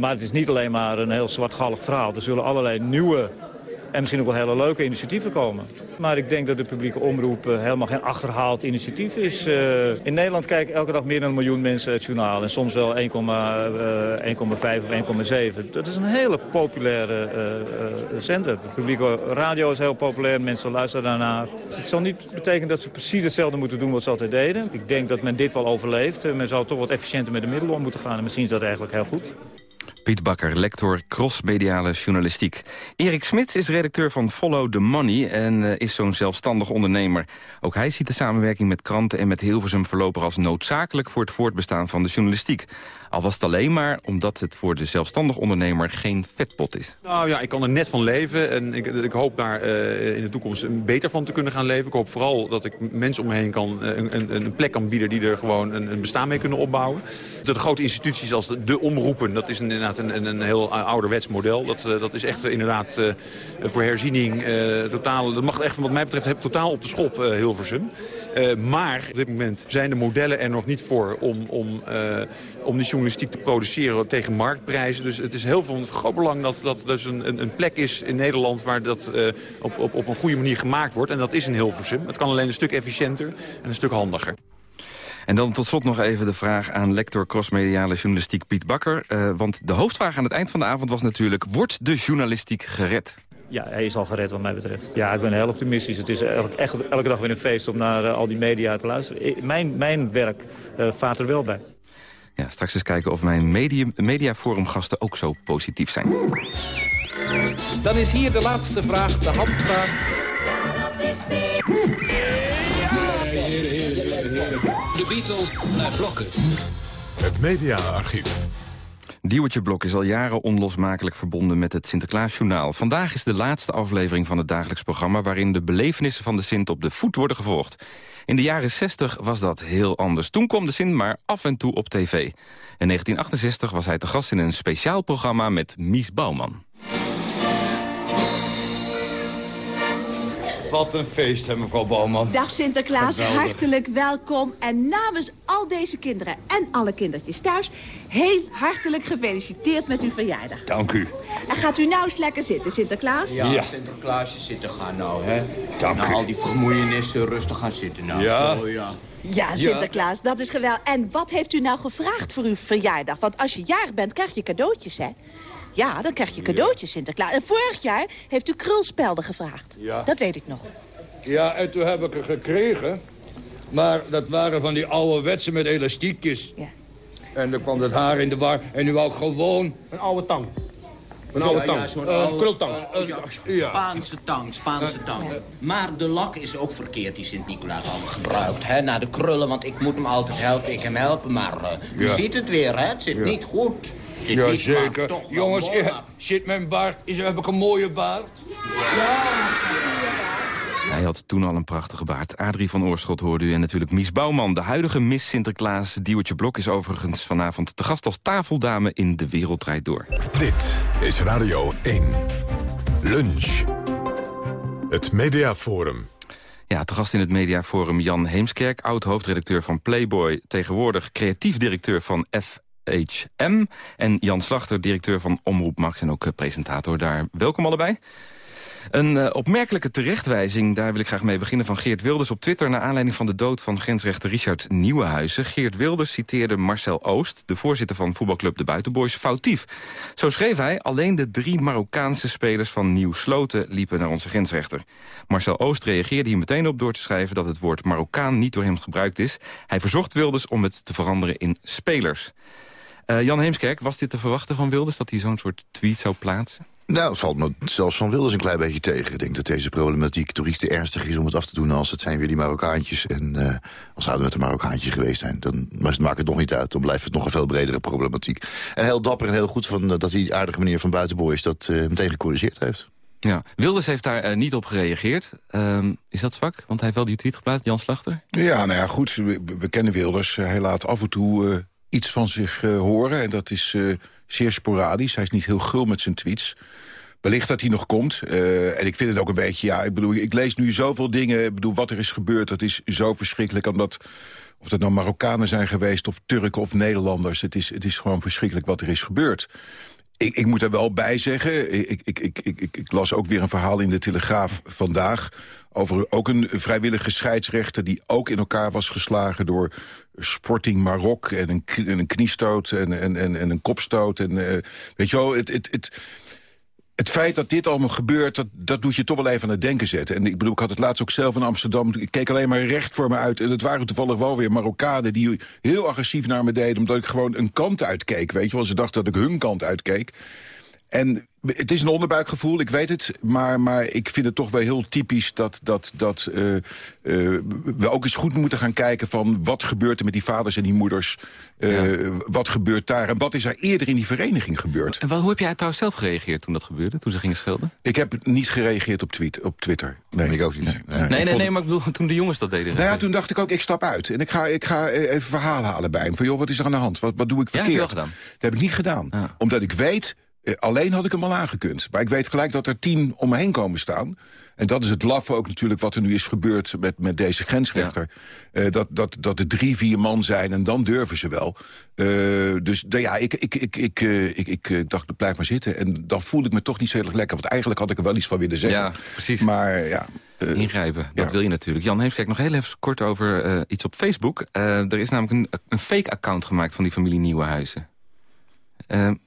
maar het is niet alleen maar een heel zwartgallig verhaal. Er zullen allerlei nieuwe en misschien ook wel hele leuke initiatieven komen. Maar ik denk dat de publieke omroep eh, helemaal geen achterhaald initiatief is. Uh, in Nederland kijken elke dag meer dan een miljoen mensen het journaal. En soms wel 1,5 uh, of 1,7. Dat is een hele populaire zender. De publieke radio is heel populair, mensen luisteren daarnaar. Dus het zal niet betekenen dat ze precies hetzelfde moeten doen wat ze altijd deden. Ik denk dat men dit wel overleeft. Men zou toch wat efficiënter met de middelen om moeten gaan. En misschien is dat eigenlijk heel goed. Piet Bakker, lector crossmediale journalistiek. Erik Smits is redacteur van Follow the Money en eh, is zo'n zelfstandig ondernemer. Ook hij ziet de samenwerking met kranten en met Hilversum voorlopig als noodzakelijk voor het voortbestaan van de journalistiek. Al was het alleen maar omdat het voor de zelfstandig ondernemer geen vetpot is. Nou ja, ik kan er net van leven en ik, ik hoop daar uh, in de toekomst beter van te kunnen gaan leven. Ik hoop vooral dat ik mensen om me heen kan, eh, een, een, een plek kan bieden die er gewoon een, een, bestaan mee kunnen opbouwen. De grote instituties als de, de omroepen, dat is inderdaad een, een, heel ouderwets model. Dat, uh, dat is echt inderdaad uh, voor herziening totaal, dat mag echt wat mij betreft totaal op de schop Hilversum. maar op dit moment zijn de modellen er nog niet voor om, om, om die journalistiek te produceren tegen marktprijzen. Dus het is heel het groot belang dat dat dus een, een plek is in Nederland... waar dat op, op, op een goede manier gemaakt wordt. En dat is in Hilversum. Het kan alleen een stuk efficiënter en een stuk handiger. En dan tot slot nog even de vraag aan lector crossmediale journalistiek Piet Bakker. Uh, want de hoofdvraag aan het eind van de avond was natuurlijk... wordt de journalistiek gered? Ja, hij is al gered wat mij betreft. Ja, ik ben heel optimistisch. Het is echt, echt elke dag weer een feest om naar uh, al die media te luisteren. Ik, mijn, mijn werk uh, vaart er wel bij. Ja, straks eens kijken of mijn medium, mediaforumgasten ook zo positief zijn. Dan is hier de laatste vraag, de handvraag. De Beatles naar blokken. Het mediaarchief. Diewertje Blok is al jaren onlosmakelijk verbonden met het Sinterklaasjournaal. Vandaag is de laatste aflevering van het dagelijks programma... waarin de belevenissen van de Sint op de voet worden gevolgd. In de jaren 60 was dat heel anders. Toen kwam de Sint maar af en toe op tv. In 1968 was hij te gast in een speciaal programma met Mies Bouwman. Wat een feest, hè, mevrouw Bouwman. Dag Sinterklaas, hartelijk welkom. En namens al deze kinderen en alle kindertjes thuis... heel hartelijk gefeliciteerd met uw verjaardag. Dank u. En gaat u nou eens lekker zitten, Sinterklaas? Ja, ja. Sinterklaasje zitten gaan nou, hè. Dank nou, u. al die vermoeienissen rustig gaan zitten nou. Ja. Zo, ja. Ja, Sinterklaas, dat is geweldig. En wat heeft u nou gevraagd voor uw verjaardag? Want als je jarig bent, krijg je cadeautjes, hè? Ja, dan krijg je cadeautjes, Sinterklaas. En vorig jaar heeft u krulspelden gevraagd. Ja. Dat weet ik nog. Ja, en toen heb ik er gekregen. Maar dat waren van die oude met elastiekjes. Ja. En dan kwam het haar in de war. En nu wou ik gewoon een oude tang. Een oude Ja, tang. ja, zo'n een oude- krultang. ja, ja. Spaanse tang, Spaanse tang. Maar de lak is ook verkeerd die Sint-Nicolaas altijd gebruikt. Hè? Naar de krullen, want ik moet hem altijd helpen, ik hem helpen. Maar eh, u Ja. ziet het weer, hè? Het zit Ja. niet goed. Zit Ja, zeker. Jongens, eh, zit mijn baard? Is, heb ik een mooie baard? Hij had toen al een prachtige baard. Adrie van Oorschot hoorde u en natuurlijk Mies Bouwman. De huidige Miss Sinterklaas, Diewertje Blok, is overigens vanavond te gast als tafeldame in De Wereld Draait Door. Dit is Radio 1. Lunch. Het Mediaforum. Ja, te gast in het mediaforum Jan Heemskerk, oud-hoofdredacteur van Playboy... tegenwoordig creatief directeur van FHM... en Jan Slachter, directeur van Omroep Max en ook eh, presentator daar. Welkom allebei. Een eh, opmerkelijke terechtwijzing, daar wil ik graag mee beginnen... van Geert Wilders op Twitter... naar aanleiding van de dood van grensrechter Richard Nieuwenhuizen. Geert Wilders citeerde Marcel Oost, de voorzitter van voetbalclub De Buitenboys, foutief. Zo schreef hij, alleen de drie Marokkaanse spelers van Nieuw Sloten... liepen naar onze grensrechter. Marcel Oost reageerde hier meteen op door te schrijven... dat het woord Marokkaan niet door hem gebruikt is. Hij verzocht Wilders om het te veranderen in spelers. Eh, Jan Heemskerk, was dit te verwachten van Wilders... dat hij zo'n soort tweet zou plaatsen? Nou, het valt me zelfs van Wilders een klein beetje tegen. Ik denk dat deze problematiek toch iets te ernstig is om het af te doen... als het zijn weer die Marokkaantjes. En uh, als zouden het de Marokkaantjes geweest zijn... dan maakt het nog niet uit. Dan blijft het nog een veel bredere problematiek. En heel dapper en heel goed van, uh, dat die aardige meneer van Buitenboys... dat uh, meteen gecorrigeerd heeft. Ja, Wilders heeft daar uh, niet op gereageerd. Um, is dat zwak? Want hij heeft wel die tweet geplaatst, Jan Slachter? Ja, nou ja, goed. We, we kennen Wilders. Hij laat af en toe uh, iets van zich uh, horen. En dat is uh, zeer sporadisch. Hij is niet heel gul met zijn tweets. Wellicht dat hij nog komt. Uh, en ik vind het ook een beetje, ja, ik bedoel, ik lees nu zoveel dingen. Ik bedoel, wat er is gebeurd, dat is zo verschrikkelijk. Omdat, of dat nou Marokkanen zijn geweest, of Turken of Nederlanders. Het is, het is gewoon verschrikkelijk wat er is gebeurd. Ik, ik moet er wel bij zeggen, ik, ik, ik, las ook weer een verhaal in de Telegraaf vandaag... over ook een vrijwillige scheidsrechter die ook in elkaar was geslagen... door Sporting Marok en een, een kniestoot en, en, en, en een kopstoot. En, uh, weet je wel, het... het, het het feit dat dit allemaal gebeurt, dat, dat doet je toch wel even aan het denken zetten. En ik bedoel, ik had het laatst ook zelf in Amsterdam. Ik keek alleen maar recht voor me uit. En het waren toevallig wel weer Marokkanen die heel agressief naar me deden... omdat ik gewoon een kant uitkeek, weet je wel. Ze dachten dat ik hun kant uitkeek. En het is een onderbuikgevoel, ik weet het. Maar, maar ik vind het toch wel heel typisch dat, dat, dat uh, uh, we ook eens goed moeten gaan kijken... van wat gebeurt er met die vaders en die moeders? Uh, ja. Wat gebeurt daar? En wat is er eerder in die vereniging gebeurd? En wat, hoe heb jij trouwens zelf gereageerd toen dat gebeurde? Toen ze gingen schelden? Ik heb niet gereageerd op, tweet, op Twitter. Nee, ik ook niet. Nee, nee, nee, nee, nee maar ik bedoel, toen de jongens dat deden. Nou ja, toen dacht ik ook, ik stap uit. En ik ga, ik ga even verhaal halen bij hem. Van joh, wat is er aan de hand? Wat, wat doe ik verkeerd? Ja, heb je wel gedaan. Dat heb ik niet gedaan. Ja. Omdat ik weet alleen had ik hem al aangekund. Maar ik weet gelijk dat er tien om me heen komen staan. En dat is het laffe ook natuurlijk wat er nu is gebeurd met, met deze grensrechter. Ja. Uh, dat, dat, dat er drie, vier man zijn en dan durven ze wel. Uh, dus nou ja, ik, ik, ik, ik, ik, ik, ik dacht, blijf maar zitten. En dan voelde ik me toch niet zo heel erg lekker. Want eigenlijk had ik er wel iets van willen zeggen. Ja, precies. Maar ja... Ingrijpen, dat ja. wil je natuurlijk. Jan Heemskerk, nog heel even kort over iets op Facebook. er is namelijk een, een fake-account gemaakt van die familie Nieuwenhuizen.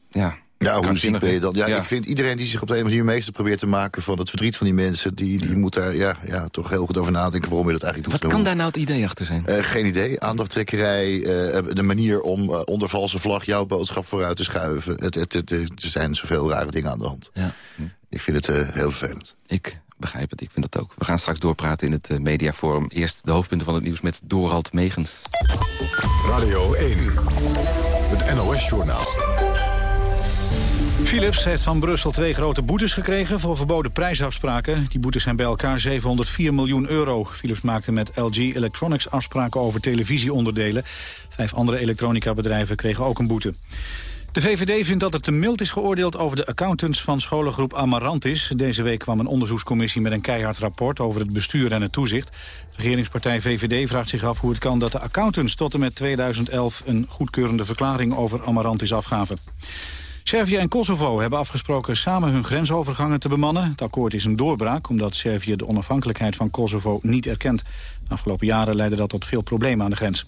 ja... Ja, hoe ziek ben je dan? Ja, ja, ik vind iedereen die zich op de een of andere manier meester probeert te maken... van het verdriet van die mensen, die, die moet daar ja, ja, toch heel goed over nadenken... waarom je dat eigenlijk doet. Wat kan daar nou het idee achter zijn? Uh, geen idee. Aandachttrekkerij, uh, de manier om uh, onder valse vlag jouw boodschap vooruit te schuiven. Het, het, het, er zijn zoveel rare dingen aan de hand. Ja. Ik vind het heel vervelend. Ik begrijp het, ik vind dat ook. We gaan straks doorpraten in het mediaforum. Eerst de hoofdpunten van het nieuws met Dorald Megens. Radio 1, het NOS-journaal. Philips heeft van Brussel twee grote boetes gekregen voor verboden prijsafspraken. Die boetes zijn bij elkaar 704 miljoen euro. Philips maakte met LG Electronics afspraken over televisieonderdelen. Vijf andere elektronica-bedrijven kregen ook een boete. De VVD vindt dat het te mild is geoordeeld over de accountants van scholengroep Amarantis. Deze week kwam een onderzoekscommissie met een keihard rapport over het bestuur en het toezicht. De regeringspartij VVD vraagt zich af hoe het kan dat de accountants tot en met 2011 een goedkeurende verklaring over Amarantis afgaven. Servië en Kosovo hebben afgesproken samen hun grensovergangen te bemannen. Het akkoord is een doorbraak omdat Servië de onafhankelijkheid van Kosovo niet erkent. De afgelopen jaren leidde dat tot veel problemen aan de grens.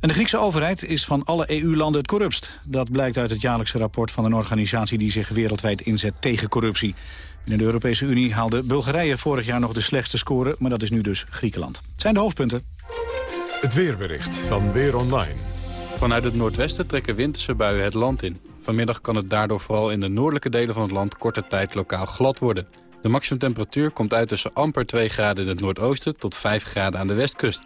En de Griekse overheid is van alle EU-landen het corruptst. Dat blijkt uit het jaarlijkse rapport van een organisatie die zich wereldwijd inzet tegen corruptie. In de Europese Unie haalde Bulgarije vorig jaar nog de slechtste score, maar dat is nu dus Griekenland. Het zijn de hoofdpunten. Het weerbericht van Weer Online. Vanuit het noordwesten trekken winterse buien het land in. Vanmiddag kan het daardoor vooral in de noordelijke delen van het land korte tijd lokaal glad worden. De maximumtemperatuur komt uit tussen amper 2 graden in het noordoosten tot 5 graden aan de westkust.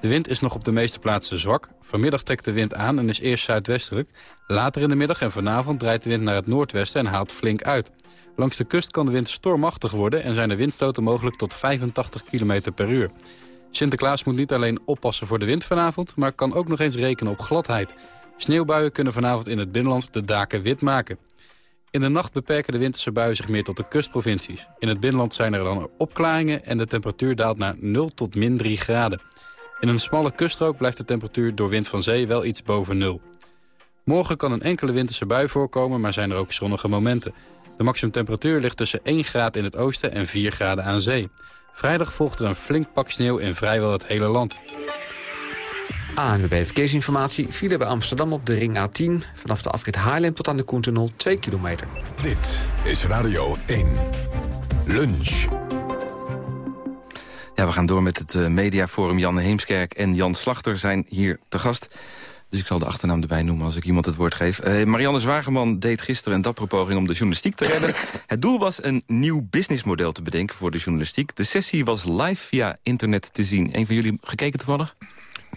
De wind is nog op de meeste plaatsen zwak. Vanmiddag trekt de wind aan en is eerst zuidwestelijk. Later in de middag en vanavond draait de wind naar het noordwesten en haalt flink uit. Langs de kust kan de wind stormachtig worden en zijn de windstoten mogelijk tot 85 km per uur. Sinterklaas moet niet alleen oppassen voor de wind vanavond, maar kan ook nog eens rekenen op gladheid. Sneeuwbuien kunnen vanavond in het binnenland de daken wit maken. In de nacht beperken de winterse buien zich meer tot de kustprovincies. In het binnenland zijn er dan opklaringen en de temperatuur daalt naar 0 tot min 3 graden. In een smalle kuststrook blijft de temperatuur door wind van zee wel iets boven nul. Morgen kan een enkele winterse bui voorkomen, maar zijn er ook zonnige momenten. De maximumtemperatuur ligt tussen 1 graad in het oosten en 4 graden aan zee. Vrijdag volgt er een flink pak sneeuw in vrijwel het hele land. ANWB Verkeersinformatie file bij Amsterdam op de ring A10... vanaf de afrit Haarlem tot aan de Koentunnel 2 kilometer. Dit is Radio 1. Lunch. Ja, we gaan door met het uh, mediaforum. Jan Heemskerk en Jan Slachter zijn hier te gast. Dus ik zal de achternaam erbij noemen als ik iemand het woord geef. Uh, Marianne Zwageman deed gisteren een dappere poging om de journalistiek te redden. Het doel was een nieuw businessmodel te bedenken voor de journalistiek. De sessie was live via internet te zien. Een van jullie gekeken toevallig?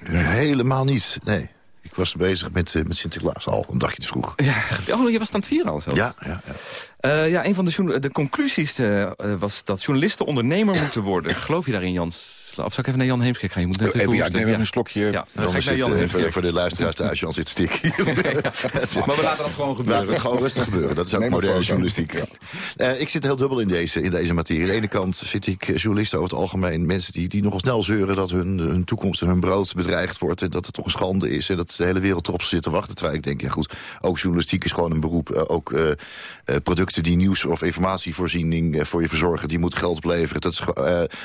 Helemaal niet, nee. Ik was bezig met, uh, met Sinterklaas al, een dagje te vroeg. Ja, oh, je was aan het vieren al zo? Ja, ja, ja. Uh, ja, een van de, de conclusies uh, was dat journalisten ondernemer moeten worden. Geloof je daarin, Jans? Of zou ik even naar Jan Heemskerk gaan? Je moet net even, ja, ik neem even een slokje. Ja, dan ga ik naar Jan even, voor de luisteraars thuis, Jan zit stik. ja, maar we laten dat gewoon gebeuren. Laten het gewoon rustig gebeuren. Dat is ook moderne journalistiek. Ja. Uh, ik zit heel dubbel in deze, in deze materie. Aan de ene kant zit ik journalisten over het algemeen... mensen die, die nogal snel zeuren dat hun, hun toekomst en hun brood bedreigd wordt... en dat het toch een schande is en dat de hele wereld erop zit te wachten. Terwijl ik denk, ja goed, ook journalistiek is gewoon een beroep. Uh, ook uh, producten die nieuws- of informatievoorziening voor je verzorgen... die moeten geld opleveren. Dat is,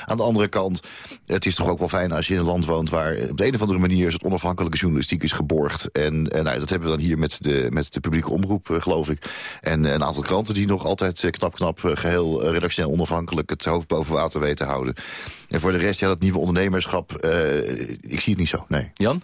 aan de andere kant het is toch ook wel fijn als je in een land woont... waar op de een of andere manier het onafhankelijke journalistiek is geborgd. En, en nou, dat hebben we dan hier met de, met de publieke omroep, uh, geloof ik. En een aantal kranten die nog altijd knap, knap, geheel redactioneel onafhankelijk... het hoofd boven water weten houden. En voor de rest, ja, dat nieuwe ondernemerschap, ik zie het niet zo, nee. Jan?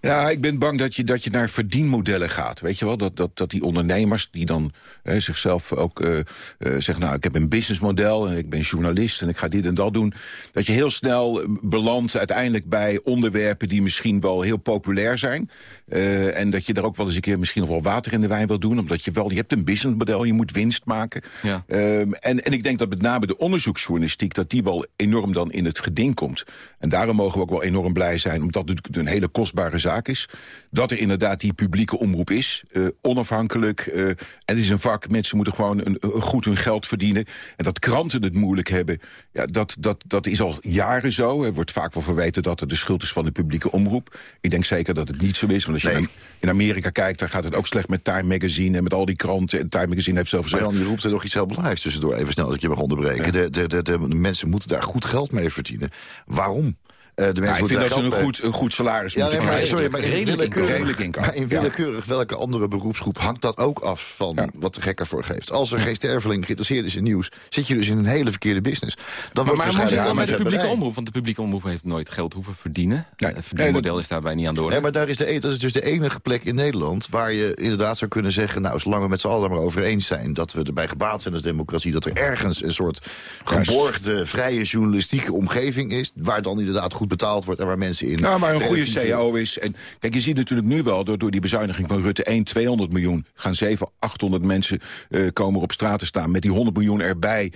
Ja, ik ben bang dat je, dat je naar verdienmodellen gaat. Weet je wel, dat, dat, dat die ondernemers die dan hè, zichzelf ook uh, uh, zeggen... nou, ik heb een businessmodel en ik ben journalist en ik ga dit en dat doen... dat je heel snel belandt uiteindelijk bij onderwerpen die misschien wel heel populair zijn. Uh, en dat je daar ook wel eens een keer misschien nog wel water in de wijn wil doen. Omdat je wel, je hebt een businessmodel, je moet winst maken. Ja. en, en ik denk dat met name de onderzoeksjournalistiek... dat die wel enorm dan in het geding komt. En daarom mogen we ook wel enorm blij zijn... omdat het een hele kostbare zaak is. Dat er inderdaad die publieke omroep is. Uh, onafhankelijk. Uh, en het is een vak. Mensen moeten gewoon een, goed hun geld verdienen. En dat kranten het moeilijk hebben. Ja, dat, dat, dat is al jaren zo. Er wordt vaak wel verweten dat het de schuld is van de publieke omroep. Ik denk zeker dat het niet zo is. Want als je in Amerika kijkt, dan gaat het ook slecht met Time Magazine... en met al die kranten. En Time Magazine heeft zelf gezegd... Maar Jan, je roept er nog iets heel belangrijks tussendoor. Even snel als ik je mag onderbreken. Ja. De, de, de, de mensen moeten daar goed geld mee verdienen. Waarom? Uh, de nou, ik vind dat ze een goed, een goed salaris ja, moeten nee, maar, krijgen. Sorry, maar in redelijk willekeurig, inkomen. Maar in willekeurig ja. welke andere beroepsgroep hangt dat ook af van ja. wat de gek ervoor geeft. Als er geen sterveling geïnteresseerd is in nieuws, zit je dus in een hele verkeerde business. Dan maar maar hoe zit dan met de publieke omroep? Want de publieke omroep heeft nooit geld hoeven verdienen. Nee, het verdienmodel is daarbij niet aan de orde. Nee, maar daar is de, dat is dus de enige plek in Nederland waar je inderdaad zou kunnen zeggen... nou, zolang we met z'n allen maar over eens zijn dat we erbij gebaat zijn als democratie... dat er ergens een soort geborgde, vrije journalistieke omgeving is... waar dan inderdaad goed betaald wordt en waar mensen in... Nou, maar een goede CAO is... En, kijk, je ziet natuurlijk nu wel, door, door die bezuiniging van Rutte 1... 200 miljoen, gaan 700, 800 mensen uh, komen op straat te staan... met die 100 miljoen erbij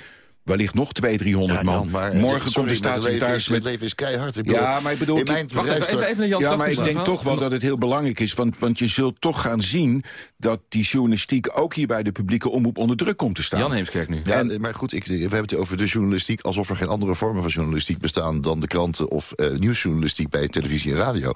wellicht nog 200, 300 ja, man. Maar, Morgen komt de staatssecretaris... Het leven is keihard. Ik bedoel, ja, maar ik bedoel... mijn wacht even, even Jan Ja, maar ik denk toch wel dat het heel belangrijk is. Want, want je zult toch gaan zien dat die journalistiek... ook hier bij de publieke omroep onder druk komt te staan. Jan Heemskerk nu. Ja, en, maar goed, ik, we hebben het over de journalistiek... alsof er geen andere vormen van journalistiek bestaan... dan de kranten of uh, nieuwsjournalistiek bij televisie en radio.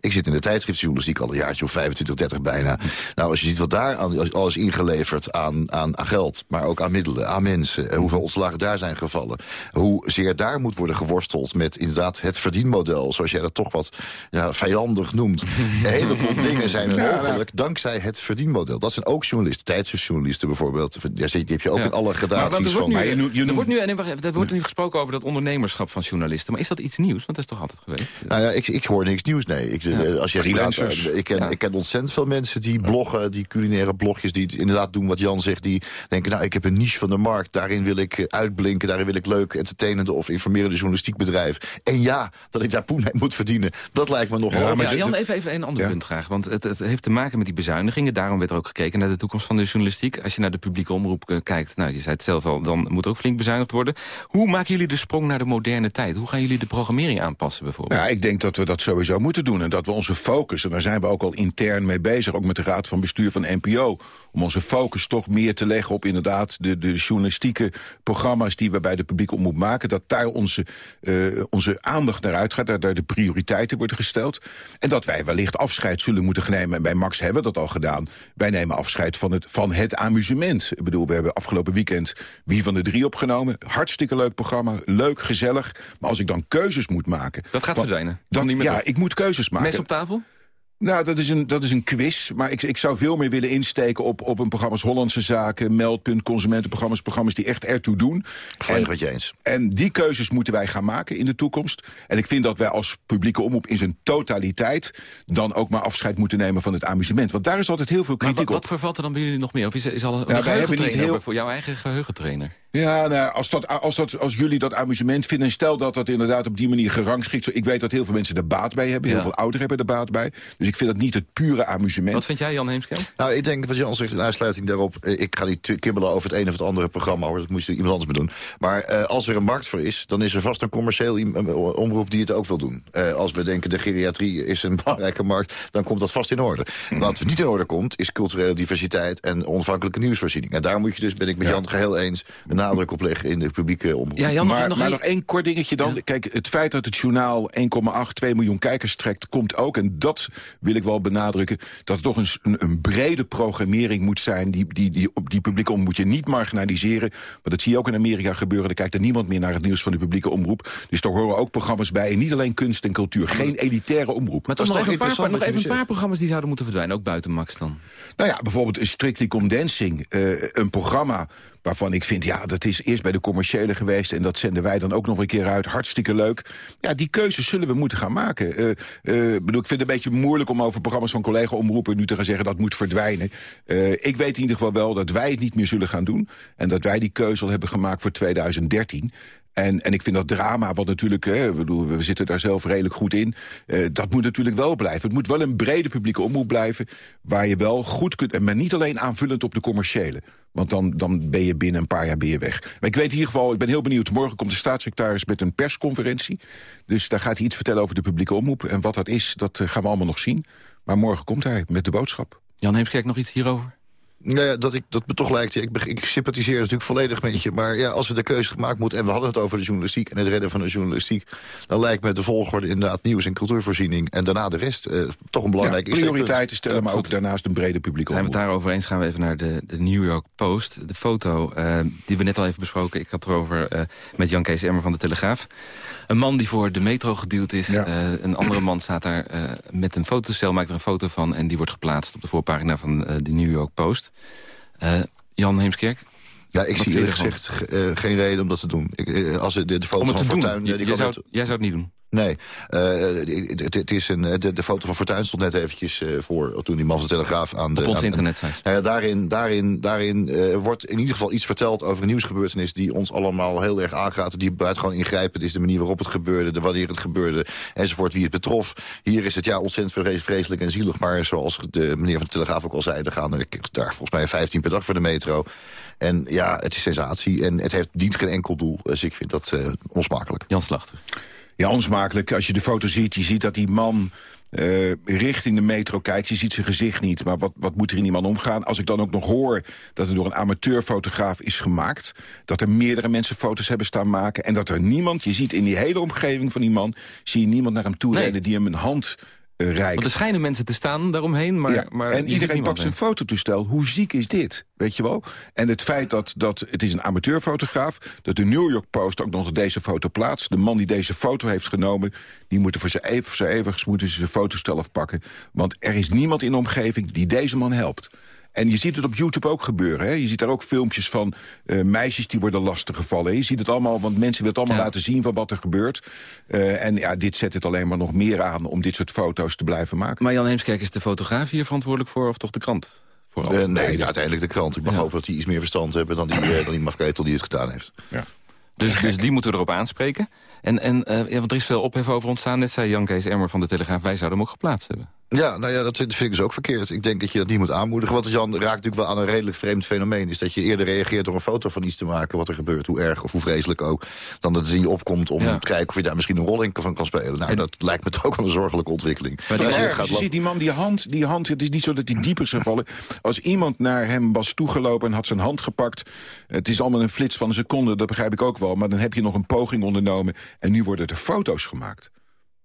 Ik zit in de tijdschriftjournalistiek al een jaartje of 25, 30 bijna. Nou, als je ziet wat daar aan, alles ingeleverd aan, aan, aan geld... maar ook aan middelen, aan mensen... en hoeveel ontslagen daar zijn gevallen hoe zeer daar moet worden geworsteld met inderdaad het verdienmodel... zoals jij dat toch wat ja, vijandig noemt. Een heleboel dingen zijn er mogelijk dankzij het verdienmodel. Dat zijn ook journalisten, tijdschriftjournalisten bijvoorbeeld. Ja, die heb je ook ja. in alle gradaties van. Nu, je, je, er wordt nu, er wordt nu gesproken over dat ondernemerschap van journalisten. Maar is dat iets nieuws? Want dat is toch altijd geweest? Nou ja, ik, ik hoor niks nieuws, nee. Ik, ja. als je Freelancers. ik, ken, ik ken ontzettend veel mensen die bloggen, die culinaire blogjes... die inderdaad doen wat Jan zegt, die denken... nou, ik heb een niche van de markt, daarin wil ik uitblinken... daarin wil ik leuk entertainende of informerende journalistiek bedrijf. En ja, dat ik daar poen mee moet verdienen, dat lijkt me nogal... Ja, maar Jan, even, even een ander ja. punt graag. Want het, het, heeft te maken met die bezuinigingen. Daarom werd er ook gekeken naar de toekomst van de journalistiek. Als je naar de publieke omroep uh, kijkt, nou, je zei het zelf al... dan moet ook flink bezuinigd worden. Hoe maken jullie de sprong naar de moderne tijd? Hoe gaan jullie de programmering aanpassen bijvoorbeeld? Ja, ik denk dat we dat sowieso moeten doen. En dat we onze focus, en daar zijn we ook al intern mee bezig... ook met de Raad van Bestuur van NPO... om onze focus toch meer te leggen op inderdaad de, de journalistieke programma's... die we bij de publieke omroep maken... dat daar onze, uh, onze aandacht naar uitgaat, dat daar de prioriteiten worden gesteld. En dat wij wellicht afscheid zullen moeten nemen. En bij Max hebben we dat al gedaan. Wij nemen afscheid van het, van het amusement. Ik bedoel, we hebben afgelopen weekend Wie van de Drie opgenomen. Hartstikke leuk programma, leuk, gezellig. Maar als ik dan keuzes moet maken... Dat gaat verdwijnen. Dat, ja, ik moet keuzes maken. Mes op tafel? Nou, dat is een, dat is een quiz. Maar ik, ik zou veel meer willen insteken op, op een programma's Hollandse Zaken... Meldpunt, consumentenprogramma's, programma's die echt ertoe doen. Volledig wat je eens. En die keuzes moeten wij gaan maken in de toekomst. En ik vind dat wij als publieke omroep in zijn totaliteit... dan ook maar afscheid moeten nemen van het amusement. Want daar is altijd heel veel kritiek maar wat, op. Wat vervalt er dan bij jullie nog meer? Of is, is al een ja, geheugentrainer heel... voor jouw eigen geheugentrainer? Ja, nou, als, dat, als, dat, als jullie dat amusement vinden... stel dat dat inderdaad op die manier gerangschikt... ik weet dat heel veel mensen er baat bij hebben. Heel veel ouderen hebben er baat bij. Dus ik vind dat niet het pure amusement. Wat vind jij, Jan Heemskerk? Nou, ik denk wat Jan zegt in aansluiting daarop... Eh, ik ga niet kibbelen over het een of het andere programma... hoor, dat moet je iemand anders mee doen. Maar uh, als er een markt voor is... dan is er vast een commercieel omroep die het ook wil doen. Uh, als we denken de geriatrie is een belangrijke markt... dan komt dat vast in orde. Mm. Wat niet in orde komt, is culturele diversiteit... en onafhankelijke nieuwsvoorziening. En daar moet je dus, ben ik met ja. Jan geheel eens... een nadruk op leggen in de publieke omroep. Ja, Jan, maar nog, maar nog één kort dingetje dan. Kijk, het feit dat het journaal 1,8, 2 miljoen kijkers trekt... komt ook, en dat wil ik wel benadrukken... dat er toch een, een, een brede programmering moet zijn. Die, die, die, op die publieke omroep moet je niet marginaliseren. Maar dat zie je ook in Amerika gebeuren. Er kijkt er niemand meer naar het nieuws van de publieke omroep. Dus daar horen ook programma's bij. En niet alleen kunst en cultuur. Geen elitaire omroep. Maar toch nog even, een paar, nog even een paar programma's die zouden moeten verdwijnen. Ook buiten Max dan. Nou ja, bijvoorbeeld een Strictly Come Dancing. eh, een programma waarvan ik vind, ja, dat is eerst bij de commerciële geweest... en dat zenden wij dan ook nog een keer uit. Hartstikke leuk. Ja, die keuzes zullen we moeten gaan maken. Eh, bedoel, ik vind het een beetje moeilijk om over programma's van collega-omroepen... nu te gaan zeggen dat moet verdwijnen. Eh, ik weet in ieder geval wel dat wij het niet meer zullen gaan doen... en dat wij die keuze al hebben gemaakt voor 2013... En, en ik vind dat drama, wat natuurlijk, we zitten daar zelf redelijk goed in... eh, dat moet natuurlijk wel blijven. Het moet wel een brede publieke omroep blijven... waar je wel goed kunt, maar niet alleen aanvullend op de commerciële. Want dan, dan ben je binnen een paar jaar ben je weg. Maar ik weet in ieder geval, ik ben heel benieuwd... morgen komt de staatssecretaris met een persconferentie. Dus daar gaat hij iets vertellen over de publieke omroep. En wat dat is, dat eh, gaan we allemaal nog zien. Maar morgen komt hij met de boodschap. Jan Heemskerk, nog iets hierover? Nou ja, dat, ik, dat me toch lijkt, ik, ik sympathiseer natuurlijk volledig met je... maar ja, als we de keuze gemaakt moeten... en we hadden het over de journalistiek en het redden van de journalistiek... dan lijkt me de volgorde inderdaad nieuws- en cultuurvoorziening... en daarna de rest eh, toch een belangrijk ja, prioriteiten stellen, maar ook daarnaast een brede publieke Zijn we het daarover eens, gaan we even naar de, de New York Post. De foto eh, die we net al even besproken. Ik had erover eh, met Jan Kees Emmer van de Telegraaf. Een man die voor de metro geduwd is. Eh, een andere man staat daar eh, met een fotocel, maakt er een foto van... en die wordt geplaatst op de voorpagina van eh, de New York Post. Jan Heemskerk? Ja, ik Wat zie eerlijk gezegd ge- geen reden om dat te doen. Ik, als de, de foto Om het van? Fortuyn... Jij zou- jij zou het niet doen? Nee, eh, het, is een, eh, de, de foto van Fortuyn stond net eventjes eh, voor... toen die man van de Telegraaf aan de... Op onze aan- internetsite. Nou ja, daarin daarin, daarin wordt in ieder geval iets verteld over een nieuwsgebeurtenis... die ons allemaal heel erg aangaat. Die buitengewoon ingrijpend is. De manier waarop het gebeurde, de wanneer het gebeurde... enzovoort, wie het betrof. Hier is het ja ontzettend vre- vreselijk en zielig. Maar zoals de meneer van de Telegraaf ook al zei... er gaan er daar volgens mij 15 per dag voor de metro. En ja, het is sensatie. En het heeft, dient geen enkel doel. Dus ik vind dat onsmakelijk. Jan Slachter. Ja, onsmakelijk. Als je de foto ziet, je ziet dat die man eh, richting de metro kijkt. Je ziet zijn gezicht niet, maar wat, wat moet er in die man omgaan? Als ik dan ook nog hoor dat het door een amateurfotograaf is gemaakt... dat er meerdere mensen foto's hebben staan maken... en dat er niemand, je ziet in die hele omgeving van die man... zie je niemand naar hem toe rennen die hem een hand eh, reikt. Want er schijnen mensen te staan daaromheen, maar... Ja, maar en iedereen pakt zijn fototoestel. Hoe ziek is dit? Weet je wel? En het feit dat, dat het is een amateurfotograaf... dat de New York Post ook nog deze foto plaatst. De man die deze foto heeft genomen... die moeten voor zijn, voor zijn eeuwigs moeten ze zijn fotostel afpakken. Want er is niemand in de omgeving die deze man helpt. En je ziet het op YouTube ook gebeuren. Hè? Je ziet daar ook filmpjes van eh, meisjes die worden lastiggevallen. hè. Je ziet het allemaal, want mensen willen het allemaal laten zien van wat er gebeurt. Eh, en ja, dit zet het alleen maar nog meer aan om dit soort foto's te blijven maken. Maar Jan Heemskerk, is de fotograaf hier verantwoordelijk voor... of toch de krant? Eh, nee, ja, uiteindelijk de krant. Ik mag hopen dat die iets meer verstand hebben dan die, dan die mafketel die het gedaan heeft. Dus, dus die moeten we erop aanspreken. En, en eh, ja, want er is veel ophef over ontstaan. Net zei Jan Kees Emmer van de Telegraaf... wij zouden hem ook geplaatst hebben. Ja, nou ja, dat vind ik dus ook verkeerd. Ik denk dat je dat niet moet aanmoedigen. Want Jan raakt natuurlijk wel aan een redelijk vreemd fenomeen. Is dat je eerder reageert door een foto van iets te maken... wat er gebeurt, hoe erg of hoe vreselijk ook... dan dat het in je opkomt om Ja. te kijken of je daar misschien een rol in kan, kan spelen. Nou, dat lijkt me toch ook wel een zorgelijke ontwikkeling. Maar Als je gaat ziet die man, die hand, die hand, het is niet zo dat hij dieper zou vallen. Als iemand naar hem was toegelopen en had zijn hand gepakt... het is allemaal een flits van een seconde, dat begrijp ik ook wel... maar dan heb je nog een poging ondernomen en nu worden er foto's gemaakt.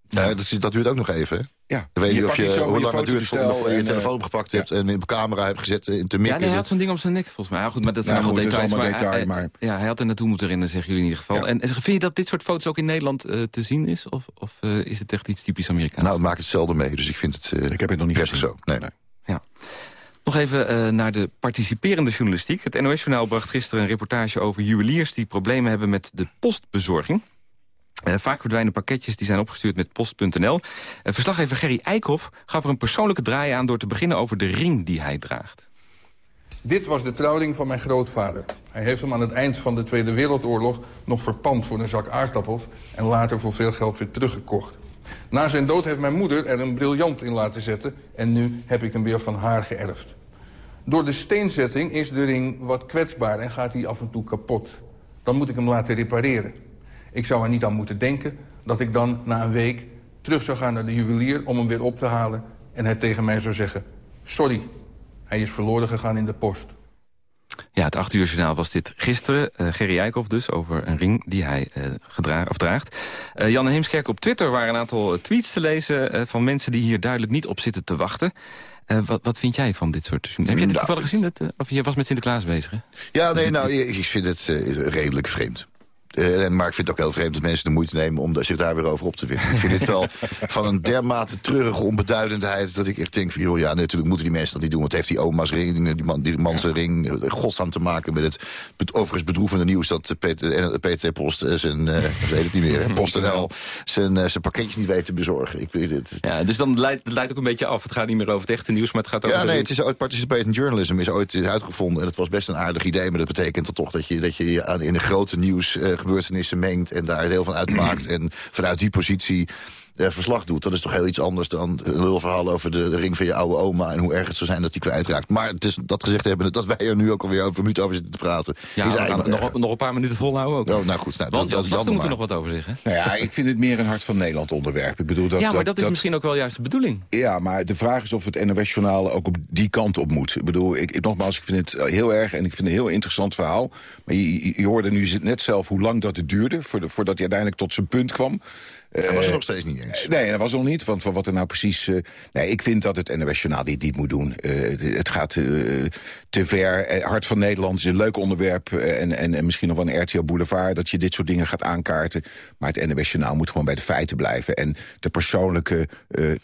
Ja, dat, is- dat duurt ook nog even, hè? Ja, weet je niet of je, hoe lang het duurt voordat je je en, eh, telefoon gepakt hebt... en in de camera hebt gezet eh, in te Ja, mikken. nee, hij had Dat- zo'n ding op zijn nek volgens mij. Ja, goed, maar dat Ja, zijn allemaal goed, dat details. allemaal maar, detail, hij- maar- Ja, hij had er naartoe moeten rennen, zeggen jullie in ieder geval. En, en vind je dat dit soort foto's ook in Nederland eh, te zien is? Of, of eh, is het echt iets typisch Amerikaans? Nou, het maakt het zelden mee, dus ik vind het... eh, ik heb het nog niet prettig zo. Nee. Ja. Nog even eh, naar de participerende journalistiek. Het NOS-journaal bracht gisteren een reportage over juweliers... die problemen hebben met de postbezorging. Eh, vaak verdwijnen pakketjes die zijn opgestuurd met post.nl. Eh, verslaggever Gerry Eikhoff gaf er een persoonlijke draai aan... door te beginnen over de ring die hij draagt. Dit was de trouwring van mijn grootvader. Hij heeft hem aan het eind van de Tweede Wereldoorlog nog verpand voor een zak aardappels... en later voor veel geld weer teruggekocht. Na zijn dood heeft mijn moeder er een briljant in laten zetten... en nu heb ik hem weer van haar geërfd. Door de steenzetting is de ring wat kwetsbaar en gaat hij af en toe kapot. Dan moet ik hem laten repareren. Ik zou er niet aan moeten denken dat ik dan na een week terug zou gaan naar de juwelier... om hem weer op te halen en hij tegen mij zou zeggen... sorry, hij is verloren gegaan in de post. Ja, het 8 uur journaal was dit gisteren. Uh, Gerry Eikhoff dus, over een ring die hij uh, gedra of draagt. Uh, Jan Heemskerk op Twitter waren een aantal tweets te lezen... van mensen die hier duidelijk niet op zitten te wachten. wat, wat vind jij van dit soort... Heb je dit Nou, toevallig gezien? Dat, of je was met Sinterklaas bezig, hè? Ja, nee, nou, ik ik vind het eh, redelijk vreemd. En maar ik vind het ook heel vreemd dat mensen de moeite nemen om zich daar weer over op te winnen. Ik vind dit wel van een dermate treurige onbeduidendheid dat ik echt denk van, joh, ja, natuurlijk moeten die mensen dat niet doen. Want heeft die oma's ring, die, man, die man's ring, eh, godsnaam te maken met het overigens bedroevende nieuws dat Peter, eh, Peter Post eh, zijn, weet het niet meer, PostNL zijn, zijn pakketjes niet weet te bezorgen. Ik weet het. Ja, dus dan leidt het leidt ook een beetje af. Het gaat niet meer over het echte nieuws, maar het gaat over... Ja, nee, het is ooit participating journalism is ooit uitgevonden. En het was best een aardig idee, maar dat betekent dan toch dat je, dat je aan, in de grote nieuwsgebeurtenissen mengt en daar deel van uitmaakt. en vanuit die positie verslag doet. Dat is toch heel iets anders dan een lulverhaal over de, ring van je oude oma... en hoe erg het zou zijn dat die kwijtraakt. Maar het is dat gezegd hebben, dat wij er nu ook alweer over een minuut over zitten te praten... Ja, is eigenlijk nog, nog een paar minuten volhouden ook. Oh, nou goed. Nou, Want dat- moet er nog wat over zeggen. Nou ja, ik vind het meer een hart van Nederland onderwerp. Ik bedoel, dat, ja, maar dat, is misschien ook wel juist de bedoeling. Ja, maar de vraag is of het NOS-journaal ook op die kant op moet. Ik bedoel, ik, ik- nogmaals, ik vind het heel erg en ik vind het een heel interessant verhaal. Maar je, je- hoorde nu net zelf hoe lang dat het duurde... voordat hij uiteindelijk tot zijn punt kwam. Hij was Eh, er nog steeds niet eens. Nee, dat was nog niet. Want van wat er nou precies... eh, nee, ik vind dat het NOS-journaal dit niet moet doen. Eh, het, het gaat eh, te ver. Hart van Nederland is een leuk onderwerp. en, en, en misschien nog wel een RTL Boulevard... dat je dit soort dingen gaat aankaarten. Maar het NOS-journaal moet gewoon bij de feiten blijven. En de persoonlijke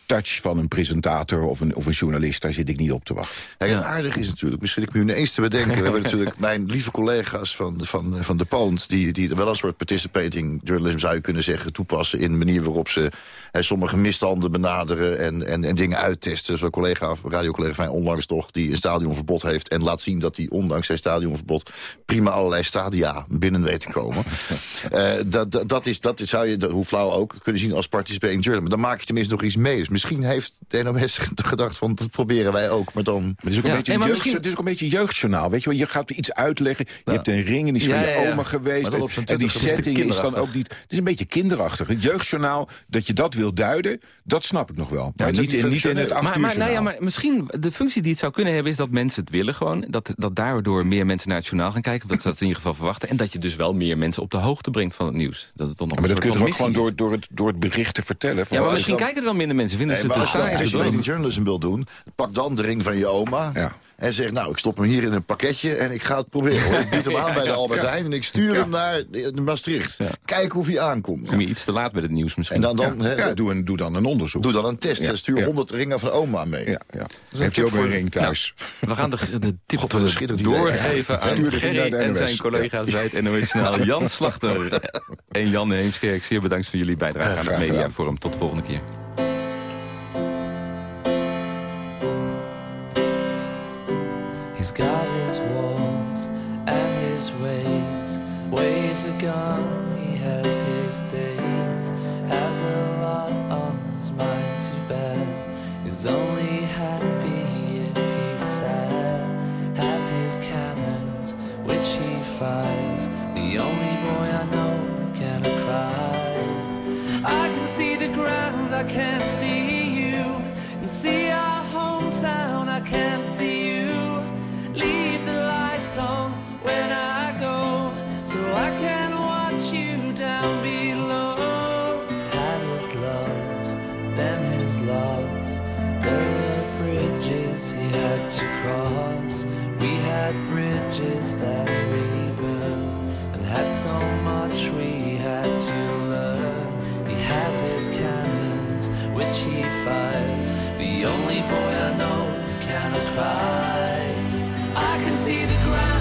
touch van een presentator of een, of een journalist... daar zit ik niet op te wachten. En aardig is natuurlijk, misschien ik me nu ineens te bedenken... we hebben natuurlijk mijn lieve collega's van, van, van de Poont... Die, die wel een soort participating journalism zou je kunnen zeggen... toepassen in de manier waarop ze hè, sommige misstanden benaderen... En, en, en dingen uittesten. Zo'n collega, radiocollega van mij onlangs toch... die een stadionverbod heeft en laat zien dat hij ondanks zijn stadionverbod... prima allerlei stadia binnen weet te komen. Eh, dat, dat, dat, is, dat is, zou je, hoe flauw ook, kunnen zien als participating journalism. Maar dan maak je tenminste nog iets mee. Dus misschien heeft de NOS gedacht van, dat proberen wij ook. Maar dan... Maar het is ook, een, beetje een jeugd, het is ook een beetje jeugdjournaal. Weet je, wel? je gaat iets uitleggen. Je hebt een ring en die is Ja, van je ja, ja. oma geweest. En, die 20 setting is dan ook niet... Het is een beetje kinderachtig. Het jeugdjournaal, dat je dat wil duiden, dat snap ik nog wel. Maar niet, in, niet in het acht Maar, uur maar, nou ja, maar misschien de functie die het zou kunnen hebben... is dat mensen het willen gewoon. Dat, dat daardoor meer mensen naar het journaal gaan kijken. Dat ze dat in ieder geval verwachten. En dat je dus wel meer mensen op de hoogte brengt van het nieuws. Dat het dan nog Ja, maar dat kun je toch ook gewoon door, door, het, door het bericht te vertellen. Van Ja, maar misschien dan- kijken er dan minder mensen. Vinden Nee, ze maar het te als je participating journalism wil doen... pak dan de ring van je oma... En zeg, nou, ik stop hem hier in een pakketje en ik ga het proberen. Hoor. Ik bied hem aan bij de Albert Heijn en ik stuur hem naar de- de Maastricht. Kijk hoe hij aankomt. Kom je iets te laat met het nieuws misschien. En dan, dan, Ja, hè, ja, doe, een, doe dan een onderzoek. doe dan een test. En stuur ja. 100 ringen van oma mee. Ja, ja. Heeft hij ook een ring thuis? We gaan de, de tip God, schitterend idee. doorgeven aan Gerry de en zijn collega's bij het NOS Journaal. Jan Slachter en Jan Heemskerk. Zeer bedankt voor jullie bijdrage aan het. Mediaforum. Tot de volgende keer. He's got his walls and his ways. Waves are gone, he has his days. Has a lot on his mind, too bad. Is only happy if he's sad. Has his cannons, which he fires. The only boy I know can cry. I can see the ground, I can't see you. Can see our hometown, I can't see. Leave the lights on when I go, so I can watch you down below. Had his loves, then his loves. There were bridges he had to cross. We had bridges that we burned, and had so much we had to learn. He has his cannons, which he fires. The only boy I know who cannot cry. See the ground,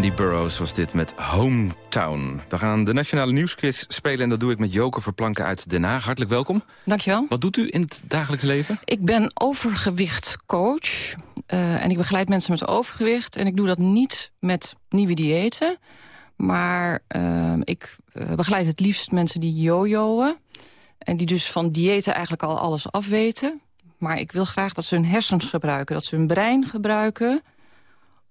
Andy Burroughs was dit met Hometown. We gaan de Nationale Nieuwsquiz spelen en dat doe ik met Joke Verplanken uit Den Haag. Hartelijk welkom. Dankjewel. Wat doet u in het dagelijks leven? Ik ben overgewichtcoach uh, en ik begeleid mensen met overgewicht. En ik doe dat niet met nieuwe diëten, maar uh, ik uh, begeleid het liefst mensen die jojoen. En die dus van diëten eigenlijk al alles afweten. Maar ik wil graag dat ze hun hersens gebruiken, dat ze hun brein gebruiken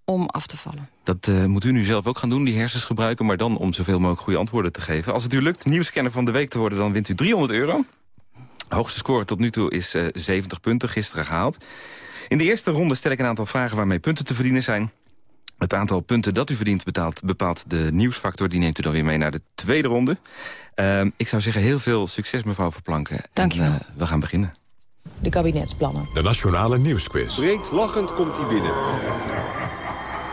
om af te vallen. Dat uh, moet u nu zelf ook gaan doen, die hersens gebruiken... maar dan om zoveel mogelijk goede antwoorden te geven. Als het u lukt nieuwscanner van de week te worden, dan wint u 300 euro. De hoogste score tot nu toe is uh, 70 punten, gisteren gehaald. In de eerste ronde stel ik een aantal vragen waarmee punten te verdienen zijn. Het aantal punten dat u verdient betaalt, bepaalt de nieuwsfactor. Die neemt u dan weer mee naar de tweede ronde. Uh, ik zou zeggen heel veel succes mevrouw Verplanken. Dank je wel. En, uh, we gaan beginnen. De kabinetsplannen. De Nationale Nieuwsquiz. Breed lachend komt hij binnen.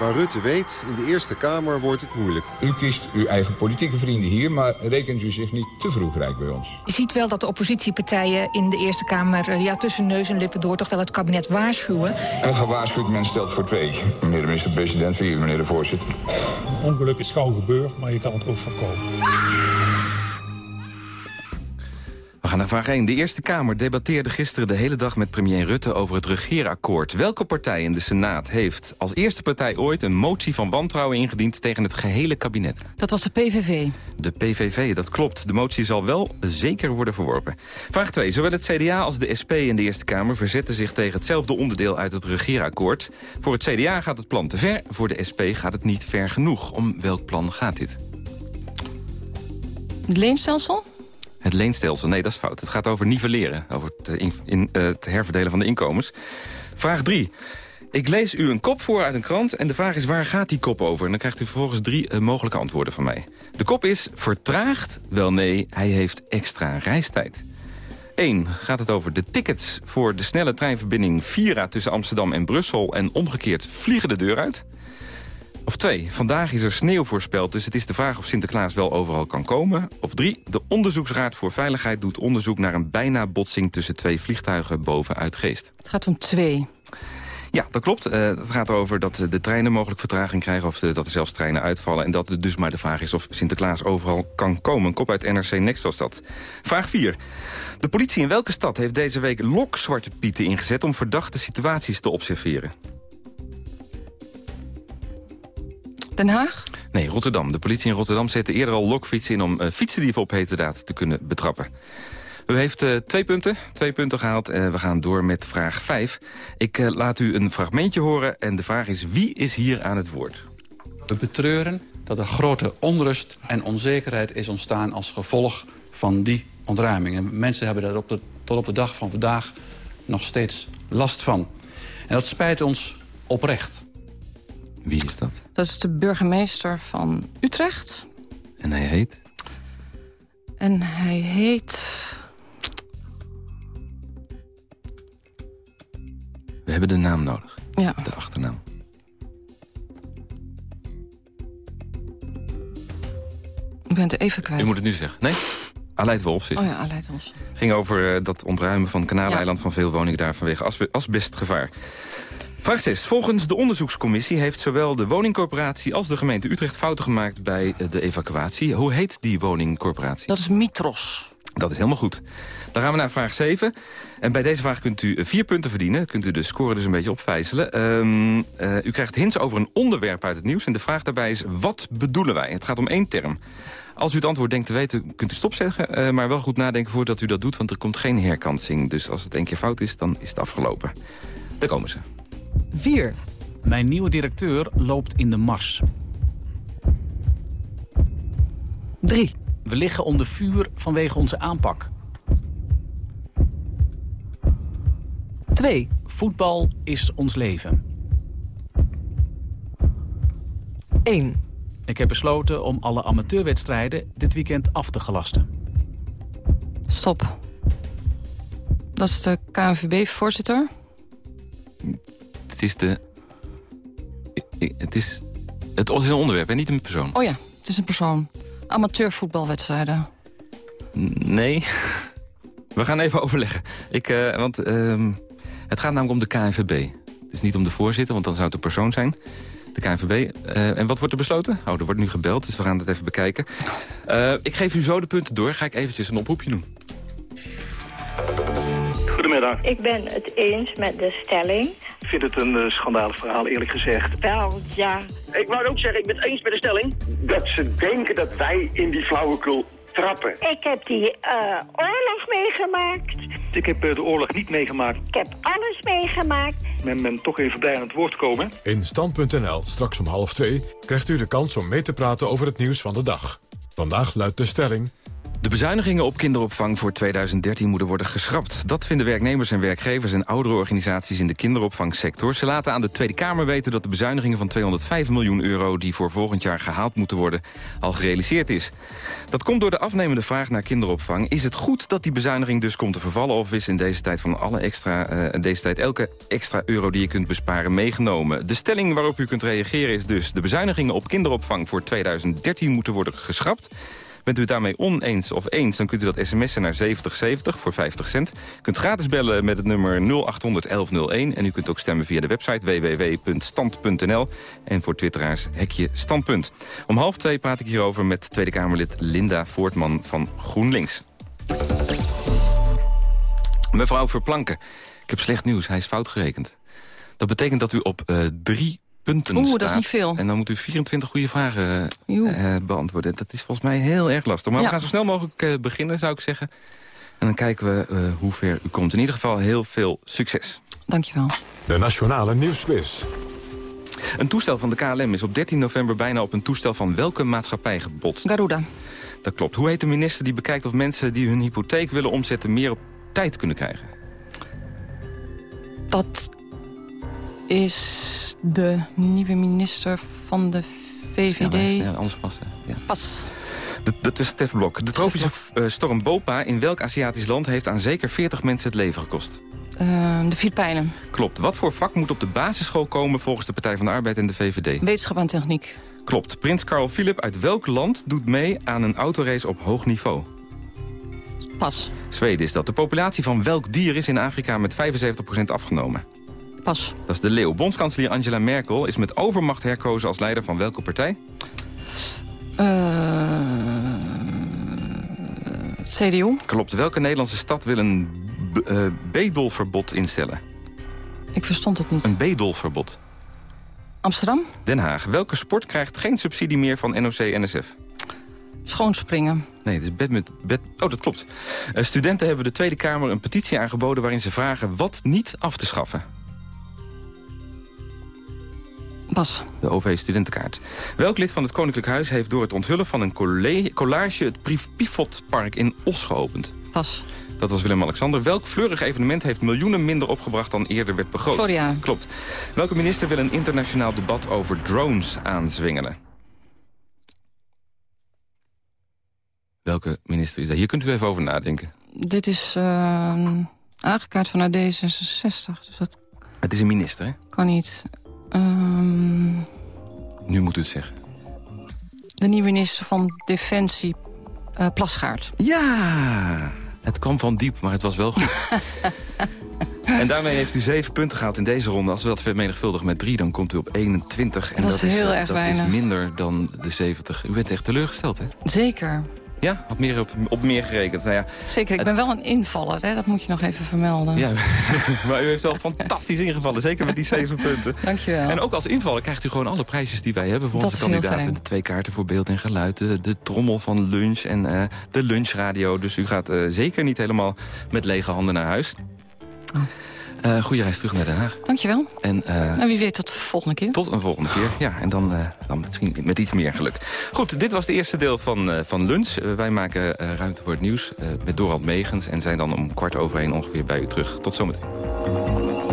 Maar Rutte weet, in de Eerste Kamer wordt het moeilijk. U kiest uw eigen politieke vrienden hier, maar rekent u zich niet te vroeg rijk bij ons? Je ziet wel dat de oppositiepartijen in de Eerste Kamer... ja, tussen neus en lippen door toch wel het kabinet waarschuwen. Een gewaarschuwd mens stelt voor twee. Meneer de minister-president, voor u, meneer de voorzitter. Ongeluk is gauw gebeurd, maar je kan het ook voorkomen. We gaan naar vraag 1. De Eerste Kamer debatteerde gisteren de hele dag met premier Rutte over het regeerakkoord. Welke partij in de Senaat heeft als eerste partij ooit een motie van wantrouwen ingediend tegen het gehele kabinet? Dat was de PVV. De PVV, dat klopt. De motie zal wel zeker worden verworpen. Vraag 2. Zowel het CDA als de SP in de Eerste Kamer verzetten zich tegen hetzelfde onderdeel uit het regeerakkoord. Voor het CDA gaat het plan te ver, voor de SP gaat het niet ver genoeg. Om welk plan gaat dit? Het leenstelsel? Het leenstelsel, nee, dat is fout. Het gaat over nivelleren, over het, in, in, uh, het herverdelen van de inkomens. Vraag 3. Ik lees u een kop voor uit een krant en de vraag is waar gaat die kop over? En dan krijgt u vervolgens drie uh, mogelijke antwoorden van mij. De kop is vertraagd? Wel nee, hij heeft extra reistijd. 1. Gaat het over de tickets voor de snelle treinverbinding Vira tussen Amsterdam en Brussel... en omgekeerd vliegen de deur uit? Of twee, vandaag is er sneeuw voorspeld, dus het is de vraag of Sinterklaas wel overal kan komen. Of drie, de Onderzoeksraad voor Veiligheid doet onderzoek naar een bijna botsing tussen twee vliegtuigen boven Uitgeest. Het gaat om twee. Ja, dat klopt. Uh, het gaat erover dat de treinen mogelijk vertraging krijgen... of de, dat er zelfs treinen uitvallen. En dat het dus maar de vraag is of Sinterklaas overal kan komen. Een kop uit NRC Next was dat. Vraag 4. De politie in welke stad heeft deze week lokzwarte pieten ingezet... om verdachte situaties te observeren? Den Haag? Nee, Rotterdam. De politie in Rotterdam zette eerder al lokfietsen in... om uh, fietsendieven op heterdaad te kunnen betrappen. U heeft uh, twee punten, twee punten gehaald. Uh, we gaan door met vraag 5. Ik uh, laat u een fragmentje horen en de vraag is... wie is hier aan het woord? We betreuren dat er grote onrust en onzekerheid is ontstaan... als gevolg van die ontruiming. En mensen hebben daar op de, tot op de dag van vandaag nog steeds last van. En dat spijt ons oprecht. Wie is dat? Dat is de burgemeester van Utrecht. En hij heet? En hij heet... We hebben de naam nodig. Ja. De achternaam. Ik ben het even kwijt. U moet het nu zeggen. Nee? Aleid Wolfs is Oh ja, Aleid Wolfs. ging over uh, dat ontruimen van Kanaaleiland ja. van veel woningen daar vanwege as asbestgevaar. Vraag 6. Volgens de onderzoekscommissie heeft zowel de woningcorporatie als de gemeente Utrecht fouten gemaakt bij de evacuatie. Hoe heet die woningcorporatie? Dat is Mitros. Dat is helemaal goed. Dan gaan we naar vraag 7. En bij deze vraag kunt u vier punten verdienen. Kunt u de score dus een beetje opvijzelen. Um, uh, u krijgt hints over een onderwerp uit het nieuws. En de vraag daarbij is, wat bedoelen wij? Het gaat om één term. Als u het antwoord denkt te weten, kunt u stop zeggen. Uh, maar wel goed nadenken voordat u dat doet, want er komt geen herkansing. Dus als het één keer fout is, dan is het afgelopen. Daar komen ze. 4. Mijn nieuwe directeur loopt in de mars. 3. We liggen onder vuur vanwege onze aanpak. 2. Voetbal is ons leven. 1. Ik heb besloten om alle amateurwedstrijden dit weekend af te gelasten. Stop. Dat is de KNVB-voorzitter. Het is de... Het is, het is een onderwerp en niet een persoon. Oh ja, het is een persoon. Amateurvoetbalwedstrijden. Nee. We gaan even overleggen. Ik, uh, want uh, het gaat namelijk om de KNVB. Het is niet om de voorzitter, want dan zou het een persoon zijn. de KNVB. Eh, en wat wordt er besloten? Oh, er wordt nu gebeld, dus we gaan het even bekijken. Uh, ik geef u zo de punten door. Ga ik eventjes een oproepje doen. Goedemiddag. Ik ben het eens met de stelling. Ik vind het een uh, schandalig verhaal, eerlijk gezegd. Wel, ja. Ik wou ook zeggen, ik ben het eens met de stelling. Dat ze denken dat wij in die flauwekul trappen. Ik heb die uh, oorlog meegemaakt. Ik heb uh, de oorlog niet meegemaakt. Ik heb alles meegemaakt. Men, men toch even bij aan het woord komen. In Stand.nl, straks om half twee, krijgt u de kans om mee te praten over het nieuws van de dag. Vandaag luidt de stelling... De bezuinigingen op kinderopvang voor 2013 moeten worden geschrapt. Dat vinden werknemers en werkgevers en oudere organisaties in de kinderopvangsector. Ze laten aan de Tweede Kamer weten dat de bezuinigingen van 205 miljoen euro... die voor volgend jaar gehaald moeten worden, al gerealiseerd is. Dat komt door de afnemende vraag naar kinderopvang. Is het goed dat die bezuiniging dus komt te vervallen... of is in deze tijd van alle extra, uh, deze tijd elke extra euro die je kunt besparen meegenomen? De stelling waarop u kunt reageren is dus... de bezuinigingen op kinderopvang voor 2013 moeten worden geschrapt... Bent u het daarmee oneens of eens, dan kunt u dat sms'en naar 7070 voor 50 cent. U kunt gratis bellen met het nummer 0800 1101. En u kunt ook stemmen via de website www.stand.nl. En voor twitteraars hekje standpunt. Om half twee praat ik hierover met Tweede Kamerlid Linda Voortman van GroenLinks. Mevrouw Verplanken, ik heb slecht nieuws. Hij is fout gerekend. Dat betekent dat u op uh, drie punten Oeh, staat. dat is niet veel. En dan moet u 24 goede vragen uh, beantwoorden. Dat is volgens mij heel erg lastig. Maar Ja. we gaan zo snel mogelijk uh, beginnen, zou ik zeggen. En dan kijken we uh, hoe ver u komt. In ieder geval heel veel succes. Dankjewel. De Nationale Nieuwsquiz. Een toestel van de KLM is op 13 november bijna op een toestel van welke maatschappij gebotst? Garuda. Dat klopt. Hoe heet de minister die bekijkt of mensen die hun hypotheek willen omzetten meer op tijd kunnen krijgen? Dat is de nieuwe minister van de VVD. Anders passen. Ja. Pas. Dat, is Stef Blok. De tropische uh, storm Bopa in welk Aziatisch land heeft aan zeker 40 mensen het leven gekost? Uh, de Filipijnen. Klopt. Wat voor vak moet op de basisschool komen volgens de Partij van de Arbeid en de VVD? Wetenschap en techniek. Klopt. Prins Carl Philip uit welk land doet mee aan een autorace op hoog niveau? Pas. Zweden is dat. De populatie van welk dier is in Afrika met 75% afgenomen? Pas. Dat is de leeuw. Bondskanselier Angela Merkel is met overmacht herkozen als leider van welke partij? Uh, CDU. Klopt. Welke Nederlandse stad wil een uh, bedelverbod instellen? Ik verstond het niet. Een bedelverbod. Amsterdam. Den Haag. Welke sport krijgt geen subsidie meer van NOC-NSF? Schoonspringen. Nee, het is bed met bed. Oh, dat klopt. Uh, studenten hebben de Tweede Kamer een petitie aangeboden... waarin ze vragen wat niet af te schaffen. Pas. De OV-studentenkaart. Welk lid van het Koninklijk Huis heeft door het onthullen van een collage... het Pivotpark in Os geopend? Pas. Dat was Willem-Alexander. Welk fleurig evenement heeft miljoenen minder opgebracht dan eerder werd begroot? Florian. Klopt. Welke minister wil een internationaal debat over drones aanzwengelen? Welke minister is dat? Hier kunt u even over nadenken. Dit is uh, aangekaart vanuit D66. Dus dat het is een minister, hè? Kan niet. Um, nu moet u het zeggen. De nieuwe minister van Defensie, uh, Plasgaard. Ja! Het kwam van diep, maar het was wel goed. en daarmee heeft u zeven punten gehaald in deze ronde. Als we dat vermenigvuldigen met drie, dan komt u op 21. En dat, dat is heel erg dat weinig. is minder dan de 70. U bent echt teleurgesteld, hè? Zeker. Ja, had meer op, op meer gerekend. Nou ja, Zeker, ik ben wel een invaller, hè? dat moet je nog even vermelden. Ja, maar u heeft wel fantastisch ingevallen, zeker met die zeven punten. Dankjewel. En ook als invaller krijgt u gewoon alle prijsjes die wij hebben voor onze kandidaten. De twee kaarten voor beeld en geluid, de, de trommel van lunch en uh, de lunchradio. Dus u gaat uh, zeker niet helemaal met lege handen naar huis. Oh. Uh, goede reis terug naar Den Haag. Dankjewel. En, uh, en wie weet tot de volgende keer. Tot een volgende keer, ja. En dan, uh, dan misschien met iets meer geluk. Goed, dit was het eerste deel van, van lunch. wij maken ruimte voor het nieuws met Dorald Megens... en zijn dan om kwart over één ongeveer bij u terug. Tot zometeen.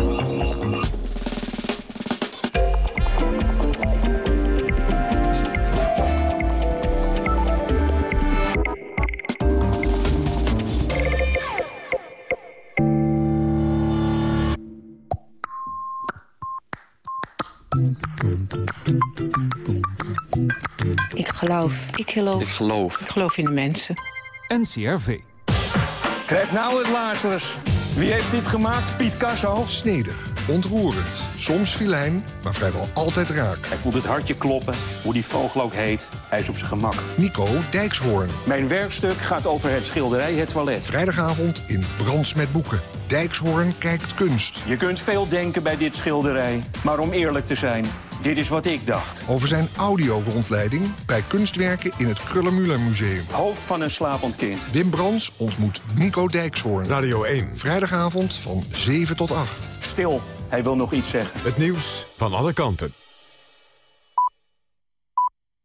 Geloof. Ik geloof. Ik geloof. Ik geloof in de mensen. NCRV. Krijg nou het Lazarus. Wie heeft dit gemaakt? Piet Kasso? Sneder. Ontroerend, soms filijn, maar vrijwel altijd raak. Hij voelt het hartje kloppen, hoe die vogel ook heet. Hij is op zijn gemak. Nico Dijkshoorn. Mijn werkstuk gaat over het schilderij Het Toilet. Vrijdagavond in Brands met Boeken. Dijkshoorn kijkt kunst. Je kunt veel denken bij dit schilderij. Maar om eerlijk te zijn, dit is wat ik dacht. Over zijn audio-rondleiding bij kunstwerken in het Krullenmuller Museum. Hoofd van een slapend kind. Wim Brands ontmoet Nico Dijkshoorn. Radio 1. Vrijdagavond van 7 tot 8. Stil, hij wil nog iets zeggen. Het nieuws van alle kanten.